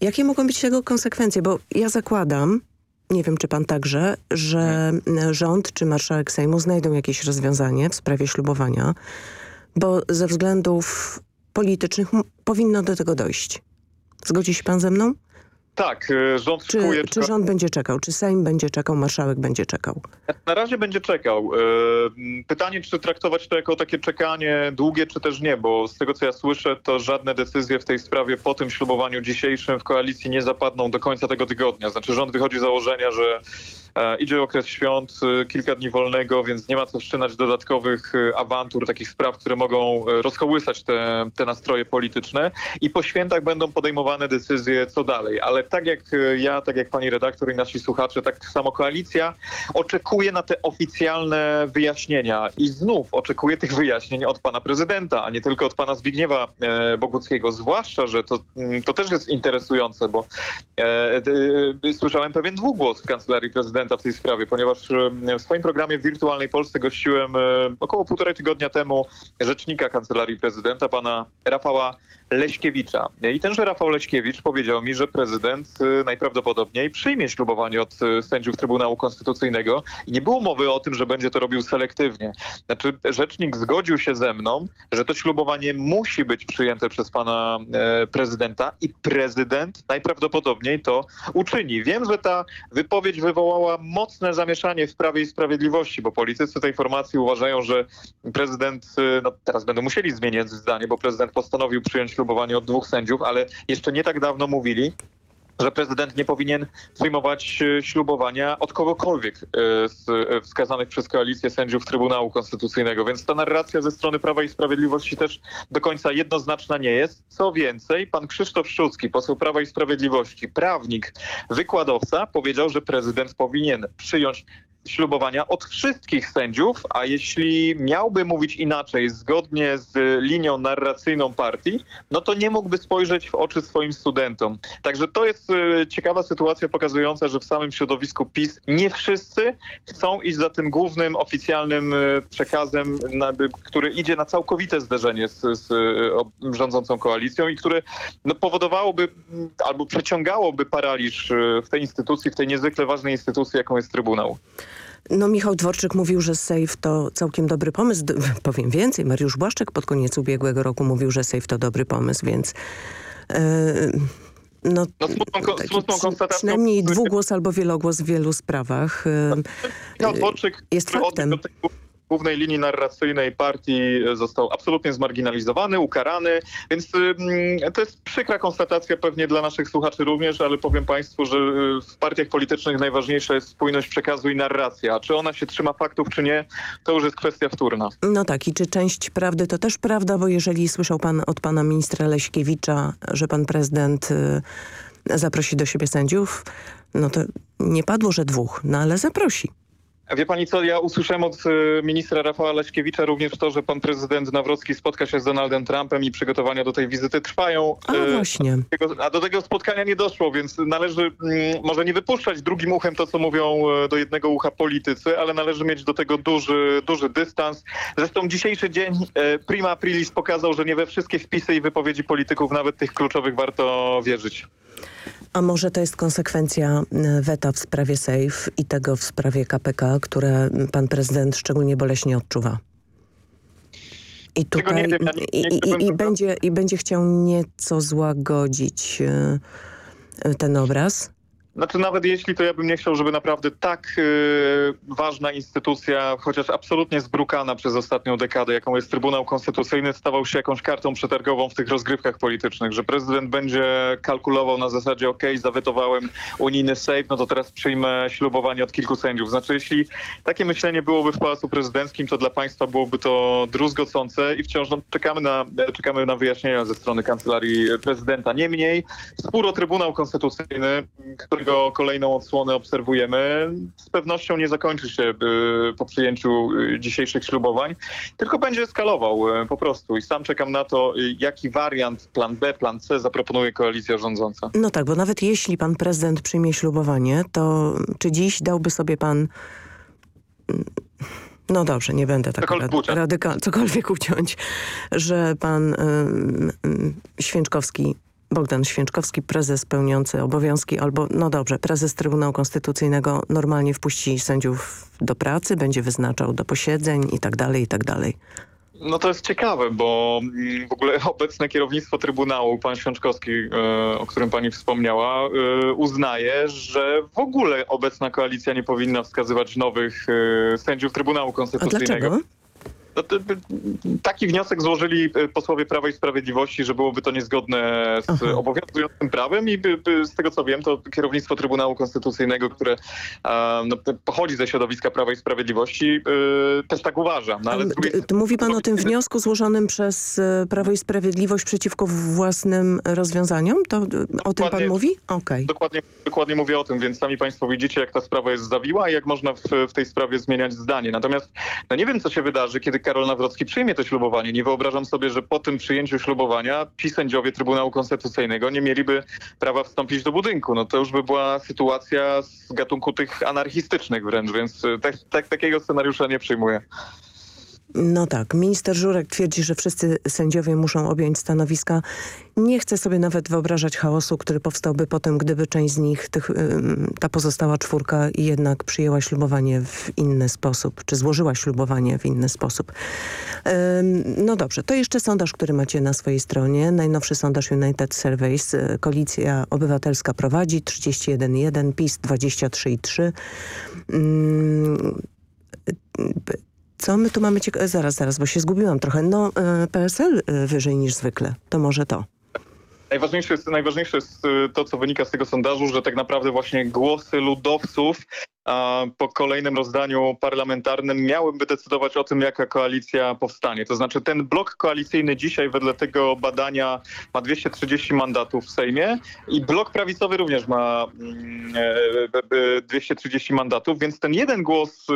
jakie mogą być tego konsekwencje? Bo ja zakładam, nie wiem czy pan także, że rząd czy marszałek Sejmu znajdą jakieś rozwiązanie w sprawie ślubowania, bo ze względów politycznych powinno do tego dojść. Zgodzi się pan ze mną?
Tak, y, rząd
czy,
szykuje...
Czy rząd będzie czekał? Czy Sejm będzie czekał? Marszałek będzie czekał?
Na razie będzie czekał. Y, pytanie, czy traktować to jako takie czekanie długie, czy też nie, bo z tego, co ja słyszę, to żadne decyzje w tej sprawie po tym ślubowaniu dzisiejszym w koalicji nie zapadną do końca tego tygodnia. Znaczy rząd wychodzi z założenia, że E, idzie okres świąt, e, kilka dni wolnego, więc nie ma co wszczynać dodatkowych e, awantur, takich spraw, które mogą rozkołysać te, te nastroje polityczne i po świętach będą podejmowane decyzje, co dalej. Ale tak jak ja, tak jak pani redaktor i nasi słuchacze, tak samo koalicja oczekuje na te oficjalne wyjaśnienia i znów oczekuje tych wyjaśnień od pana prezydenta, a nie tylko od pana Zbigniewa Boguckiego. Zwłaszcza, że to, mm, to też jest interesujące, bo e, e, słyszałem pewien dwugłos w kancelarii prezydenta prezydenta w tej sprawie, ponieważ w swoim programie w Wirtualnej Polsce gościłem około półtorej tygodnia temu rzecznika Kancelarii Prezydenta, pana Rafała Leśkiewicza. I tenże Rafał Leśkiewicz powiedział mi, że prezydent y, najprawdopodobniej przyjmie ślubowanie od y, sędziów Trybunału Konstytucyjnego i nie było mowy o tym, że będzie to robił selektywnie. Znaczy rzecznik zgodził się ze mną, że to ślubowanie musi być przyjęte przez pana e, prezydenta i prezydent najprawdopodobniej to uczyni. Wiem, że ta wypowiedź wywołała mocne zamieszanie w Prawie i Sprawiedliwości, bo politycy tej formacji uważają, że prezydent, y, no teraz będą musieli zmienić zdanie, bo prezydent postanowił przyjąć ślubowanie od dwóch sędziów, ale jeszcze nie tak dawno mówili, że prezydent nie powinien przyjmować e, ślubowania od kogokolwiek e, z e, wskazanych przez koalicję sędziów Trybunału Konstytucyjnego. Więc ta narracja ze strony Prawa i Sprawiedliwości też do końca jednoznaczna nie jest. Co więcej, pan Krzysztof Szczucki, poseł Prawa i Sprawiedliwości, prawnik, wykładowca, powiedział, że prezydent powinien przyjąć ślubowania od wszystkich sędziów, a jeśli miałby mówić inaczej, zgodnie z linią narracyjną partii, no to nie mógłby spojrzeć w oczy swoim studentom. Także to jest e, ciekawa sytuacja pokazująca, że w samym środowisku PiS nie wszyscy chcą iść za tym głównym oficjalnym e, przekazem, który idzie na całkowite zderzenie z, z e, rządzącą koalicją i które no, powodowałoby albo przeciągałoby paraliż w tej instytucji, w tej niezwykle ważnej instytucji, jaką jest Trybunał.
No Michał Dworczyk mówił, że SAFE to całkiem dobry pomysł. D <laughs> powiem więcej, Mariusz Błaszczek pod koniec ubiegłego roku mówił, że SAFE to dobry pomysł, więc... Yy, no,
no smutną, smutną konstatacją.
Przynajmniej dwugłos albo wielogłos w wielu sprawach yy,
Michał Dworczyk,
jest faktem.
Głównej linii narracyjnej partii został absolutnie zmarginalizowany, ukarany, więc mm, to jest przykra konstatacja pewnie dla naszych słuchaczy również, ale powiem Państwu, że y, w partiach politycznych najważniejsza jest spójność przekazu i narracja. Czy ona się trzyma faktów, czy nie, to już jest kwestia wtórna.
No tak, i czy część prawdy to też prawda, bo jeżeli słyszał pan od pana ministra Leśkiewicza, że pan prezydent y, zaprosi do siebie sędziów, no to nie padło, że dwóch, no ale zaprosi.
Wie pani co, ja usłyszałem od y, ministra Rafała Leśkiewicza również to, że pan prezydent Nawrocki spotka się z Donaldem Trumpem i przygotowania do tej wizyty trwają.
A
Y,
właśnie.
A do tego spotkania nie doszło, więc należy mm, może nie wypuszczać drugim uchem to, co mówią e, do jednego ucha politycy, ale należy mieć do tego duży, duży dystans. Zresztą dzisiejszy dzień e, prima aprilis pokazał, że nie we wszystkie wpisy i wypowiedzi polityków, nawet tych kluczowych, warto wierzyć.
A może to jest konsekwencja y, weta w sprawie SAFE i tego w sprawie KPK, które pan prezydent szczególnie boleśnie odczuwa? I tutaj
nie wiem, nie-
i, i, i, będzie, i będzie chciał nieco złagodzić y, ten obraz.
Znaczy nawet jeśli, to ja bym nie chciał, żeby naprawdę tak e, ważna instytucja, chociaż absolutnie zbrukana przez ostatnią dekadę, jaką jest Trybunał Konstytucyjny, stawał się jakąś kartą przetargową w tych rozgrywkach politycznych, że prezydent będzie kalkulował na zasadzie ok, zawetowałem unijny safe, no to teraz przyjmę ślubowanie od kilku sędziów. Znaczy jeśli takie myślenie byłoby w Pałacu Prezydenckim, to dla państwa byłoby to druzgocące i wciąż no, czekamy, na, czekamy na wyjaśnienia ze strony Kancelarii Prezydenta. Niemniej spór o Trybunał Konstytucyjny, którego kolejną odsłonę obserwujemy, z pewnością nie zakończy się y, po przyjęciu y, dzisiejszych ślubowań, tylko będzie eskalował y, po prostu. I sam czekam na to, y, jaki wariant, plan B, plan C zaproponuje koalicja rządząca.
No tak, bo nawet jeśli pan prezydent przyjmie ślubowanie, to czy dziś dałby sobie pan... No dobrze, nie będę tak
Cokolwiek
rad-
uciąć.
radyka- cokolwiek uciąć, że pan ym, ym, Święczkowski, Bogdan Święczkowski, prezes pełniący obowiązki, albo no dobrze, prezes Trybunału Konstytucyjnego normalnie wpuści sędziów do pracy, będzie wyznaczał do posiedzeń i tak dalej, i tak dalej.
No to jest ciekawe, bo mm, w ogóle <laughs> obecne kierownictwo Trybunału, pan Świączkowski, e, o którym pani wspomniała, e, uznaje, że w ogóle obecna koalicja nie powinna wskazywać nowych e, sędziów Trybunału
A
Konstytucyjnego.
dlaczego?
No by- taki wniosek złożyli e, posłowie Prawa i Sprawiedliwości, że byłoby to niezgodne z
Aha.
obowiązującym prawem i by, by, z tego co wiem, to kierownictwo Trybunału Konstytucyjnego, które no, pochodzi ze środowiska Prawa i Sprawiedliwości, e, też tak uważa. No, ale drugiej
Mówi pan o tym wniosku złożonym przez Prawo i Sprawiedliwość przeciwko własnym rozwiązaniom? To o tym pan mówi? Okej.
Dokładnie, dokładnie mówię o tym, więc sami Państwo widzicie, jak ta sprawa jest zawiła i jak można w, w tej sprawie zmieniać zdanie. Natomiast no nie wiem, co się wydarzy, kiedy Karol Nawrocki przyjmie to ślubowanie. Nie wyobrażam sobie, że po tym przyjęciu ślubowania ci sędziowie Trybunału Konstytucyjnego nie mieliby prawa wstąpić do budynku. No to już by była sytuacja z gatunku tych anarchistycznych wręcz, więc y, tak, tak, takiego scenariusza nie przyjmuję.
No tak, minister Żurek twierdzi, że wszyscy sędziowie muszą objąć stanowiska. Nie chcę sobie nawet wyobrażać chaosu, który powstałby potem, gdyby część z nich, tych, ta pozostała czwórka jednak przyjęła ślubowanie w inny sposób, czy złożyła ślubowanie w inny sposób. No dobrze, to jeszcze sondaż, który macie na swojej stronie. Najnowszy sondaż United Surveys. Y, Koalicja Obywatelska prowadzi 31,1, PiS 23,3. Co my tu mamy ciekawe? Zaraz, zaraz, bo się zgubiłam trochę. No, y, PSL y, wyżej niż zwykle. To może to.
Najważniejsze jest, najważniejsze jest y, to, co wynika z tego sondażu, że tak naprawdę właśnie głosy ludowców po kolejnym rozdaniu parlamentarnym miałyby decydować o tym, jaka koalicja powstanie. To znaczy ten blok koalicyjny dzisiaj wedle tego badania ma 230 mandatów w Sejmie i blok prawicowy również ma mm, e, e, 230 mandatów, więc ten jeden głos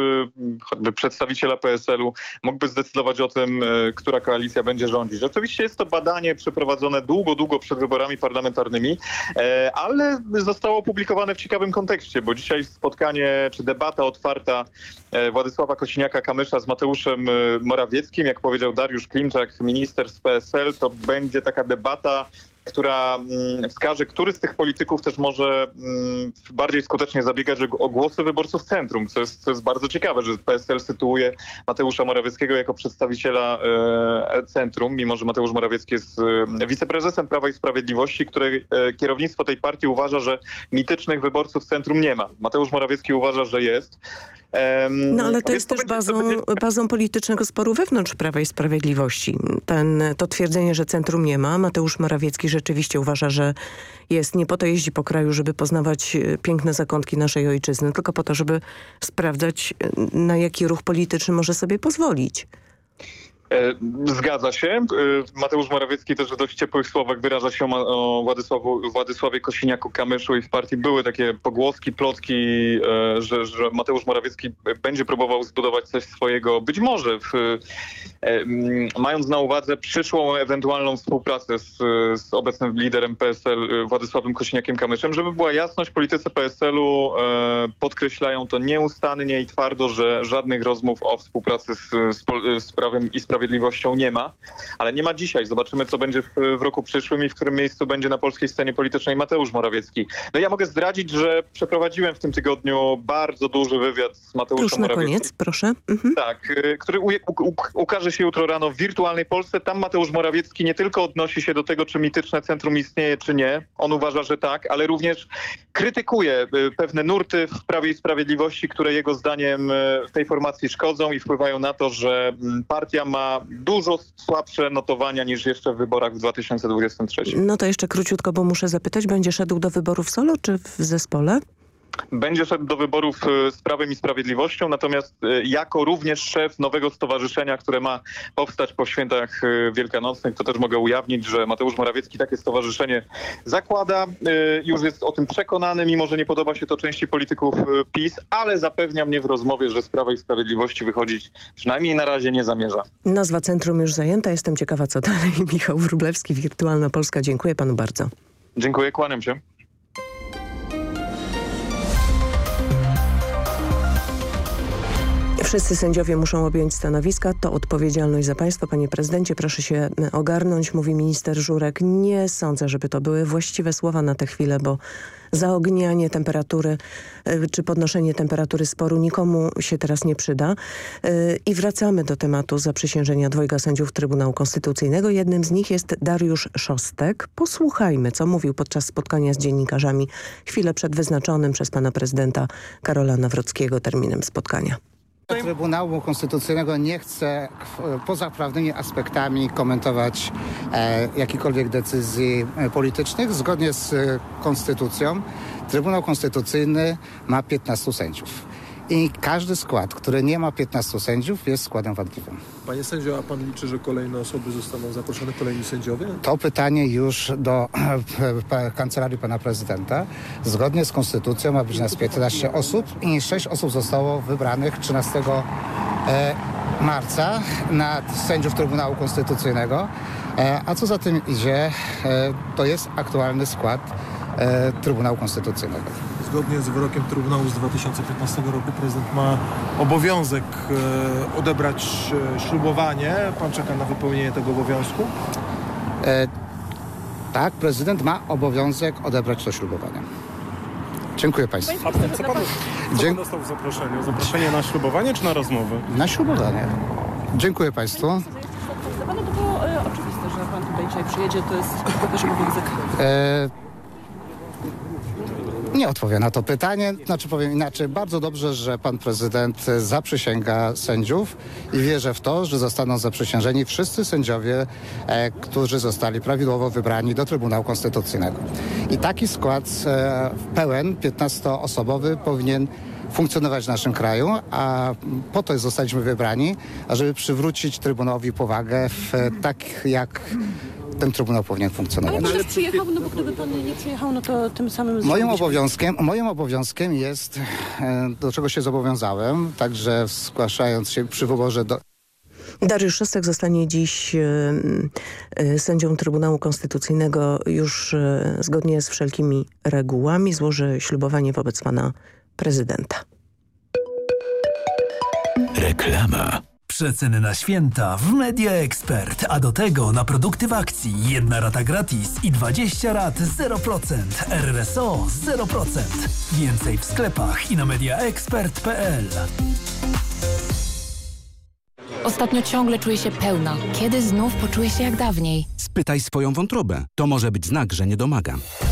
choćby przedstawiciela PSL-u mógłby zdecydować o tym, e, która koalicja będzie rządzić. Oczywiście jest to badanie przeprowadzone długo, długo przed wyborami parlamentarnymi, e, ale zostało opublikowane w ciekawym kontekście, bo dzisiaj spotkanie czy debata otwarta e, Władysława Kosiniaka-Kamysza z Mateuszem e, Morawieckim, jak powiedział Dariusz Klimczak, minister z PSL, to będzie taka debata która mm, wskaże, który z tych polityków też może mm, bardziej skutecznie zabiegać o głosy wyborców centrum, co jest, co jest bardzo ciekawe, że PSL sytuuje Mateusza Morawieckiego jako przedstawiciela e, centrum, mimo że Mateusz Morawiecki jest e, wiceprezesem Prawa i Sprawiedliwości, której e, kierownictwo tej partii uważa, że mitycznych wyborców centrum nie ma. Mateusz Morawiecki uważa, że jest.
No ale to jest też bazą, bazą politycznego sporu wewnątrz Prawa i Sprawiedliwości. Ten, to twierdzenie, że centrum nie ma. Mateusz Morawiecki rzeczywiście uważa, że jest. Nie po to jeździ po kraju, żeby poznawać e, piękne zakątki naszej ojczyzny, tylko po to, żeby sprawdzać, e, na jaki ruch polityczny może sobie pozwolić.
E, Zgadza się. E, Mateusz Morawiecki też w dość ciepłych słowach wyraża się o, Władysławu, Władysławie Kosiniaku-Kamyszu i w partii były takie pogłoski, plotki, e, że, że Mateusz Morawiecki będzie próbował zbudować coś swojego, być może w, mając na uwadze przyszłą ewentualną współpracę z, z obecnym liderem PSL Władysławem Kosiniakiem-Kamyszem, żeby była jasność, politycy PSL-u podkreślają to nieustannie i twardo, że żadnych rozmów o współpracy z, z, z Prawem i Sprawiedliwością nie ma, ale nie ma dzisiaj. Zobaczymy, co będzie w, w roku przyszłym i w którym miejscu będzie na polskiej scenie politycznej Mateusz Morawiecki. No ja mogę zdradzić, że przeprowadziłem w tym tygodniu bardzo duży wywiad z Mateuszem
Już na
Morawieckim.
koniec, proszę. Mhm.
Tak, y, który u- u- ukaże się jutro rano w wirtualnej Polsce. Tam Mateusz Morawiecki nie tylko odnosi się do tego, czy mityczne centrum istnieje, czy nie. On uważa, że tak, ale również krytykuje y, pewne nurty w Prawie i Sprawiedliwości, które jego zdaniem y, w tej formacji szkodzą i wpływają na to, że mm, partia ma dużo słabsze notowania niż jeszcze w wyborach w 2023.
No to jeszcze króciutko, bo muszę zapytać, będzie szedł do wyborów solo czy w zespole?
Będzie szedł do wyborów e, z Prawem i Sprawiedliwością, natomiast e, jako również szef nowego stowarzyszenia, które ma powstać po świętach e, wielkanocnych, to też mogę ujawnić, że Mateusz Morawiecki takie stowarzyszenie zakłada. Już jest o tym przekonany, mimo że nie podoba się to części polityków PiS, ale zapewnia mnie w rozmowie, że z Prawa i Sprawiedliwości wychodzić przynajmniej na razie nie zamierza.
Nazwa centrum już zajęta. Jestem ciekawa, co dalej. <laughs> Michał Wróblewski, Wirtualna Polska. Dziękuję panu bardzo.
Dziękuję, kłaniam się.
Wszyscy sędziowie muszą objąć stanowiska. To odpowiedzialność za państwo. Panie prezydencie, proszę się e, ogarnąć, mówi minister Żurek. Nie sądzę, żeby to były właściwe słowa na tę chwilę, bo zaognianie temperatury e, czy podnoszenie temperatury sporu nikomu się teraz nie przyda. E, I wracamy do tematu zaprzysiężenia dwojga sędziów Trybunału Konstytucyjnego. Jednym z nich jest Dariusz Szostek. Posłuchajmy, co mówił podczas spotkania z dziennikarzami chwilę przed wyznaczonym przez pana prezydenta Karola Nawrockiego terminem spotkania.
Trybunału Konstytucyjnego nie chce poza prawnymi aspektami komentować e, jakichkolwiek decyzji e, politycznych. Zgodnie z e, Konstytucją Trybunał Konstytucyjny ma 15 sędziów. I każdy skład, który nie ma 15 sędziów jest składem wadliwym.
Panie sędzio, a pan liczy, że kolejne osoby zostaną zaproszone, kolejni sędziowie?
To pytanie już do p- kancelarii pana prezydenta. Zgodnie z konstytucją ma być nas 15 osób i 6 osób zostało wybranych 13 e, marca na sędziów Trybunału Konstytucyjnego. E, a co za tym idzie, e, to jest aktualny skład e, Trybunału Konstytucyjnego.
Zgodnie z wyrokiem Trybunału z 2015 roku prezydent ma obowiązek e, odebrać e, ślubowanie. Pan czeka na wypełnienie tego obowiązku?
E, tak, prezydent ma obowiązek odebrać to ślubowanie. Dziękuję Państwu.
A co pan, co pan
Dzięk-
dostał w zaproszeniu? Zaproszenie na ślubowanie czy na rozmowę?
Na ślubowanie. Dziękuję Państwu.
Dla pana to było e, oczywiste, że pan tutaj dzisiaj przyjedzie, to jest też obowiązek.
E, nie odpowiem na to pytanie, znaczy powiem inaczej. Bardzo dobrze, że pan prezydent zaprzysięga sędziów i wierzę w to, że zostaną zaprzysiężeni wszyscy sędziowie, e, którzy zostali prawidłowo wybrani do Trybunału Konstytucyjnego. I taki skład e, pełen, 15-osobowy powinien funkcjonować w naszym kraju, a po to zostaliśmy wybrani, ażeby przywrócić Trybunałowi powagę w, tak, jak ten Trybunał powinien funkcjonować.
Ale pan też przyjechał, no bo gdyby pan nie przyjechał, no to tym samym...
Moim obowiązkiem, moim obowiązkiem jest, e, do czego się zobowiązałem, także zgłaszając się przy wyborze do,
Dariusz Szostek zostanie dziś e, e, sędzią Trybunału Konstytucyjnego już zgodnie z wszelkimi regułami. Złoży ślubowanie wobec pana prezydenta.
Reklama.
Najniższe ceny na święta w Media Expert, a do tego na produkty w akcji. Jedna rata gratis i 20 rat 0%. RSO 0%. Więcej w sklepach i na mediaexpert.pl.
Ostatnio ciągle czuję się pełna. Kiedy znów poczuję się jak dawniej?
Spytaj swoją wątrobę. To może być znak, że nie domagam.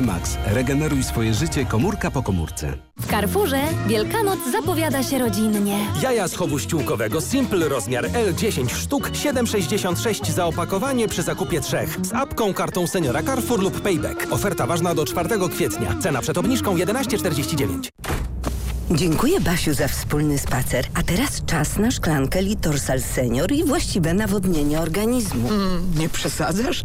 Max. Regeneruj swoje życie komórka po komórce.
W Carrefourze Wielkanoc zapowiada się rodzinnie.
Jaja z chowu ściółkowego Simple rozmiar L 10 sztuk 7,66 za opakowanie przy zakupie trzech. Z apką, kartą seniora Carrefour lub Payback. Oferta ważna do 4 kwietnia. Cena przed obniżką 11,49.
Dziękuję Basiu za wspólny spacer. A teraz czas na szklankę Litorsal Senior i właściwe nawodnienie organizmu.
nie przesadzasz?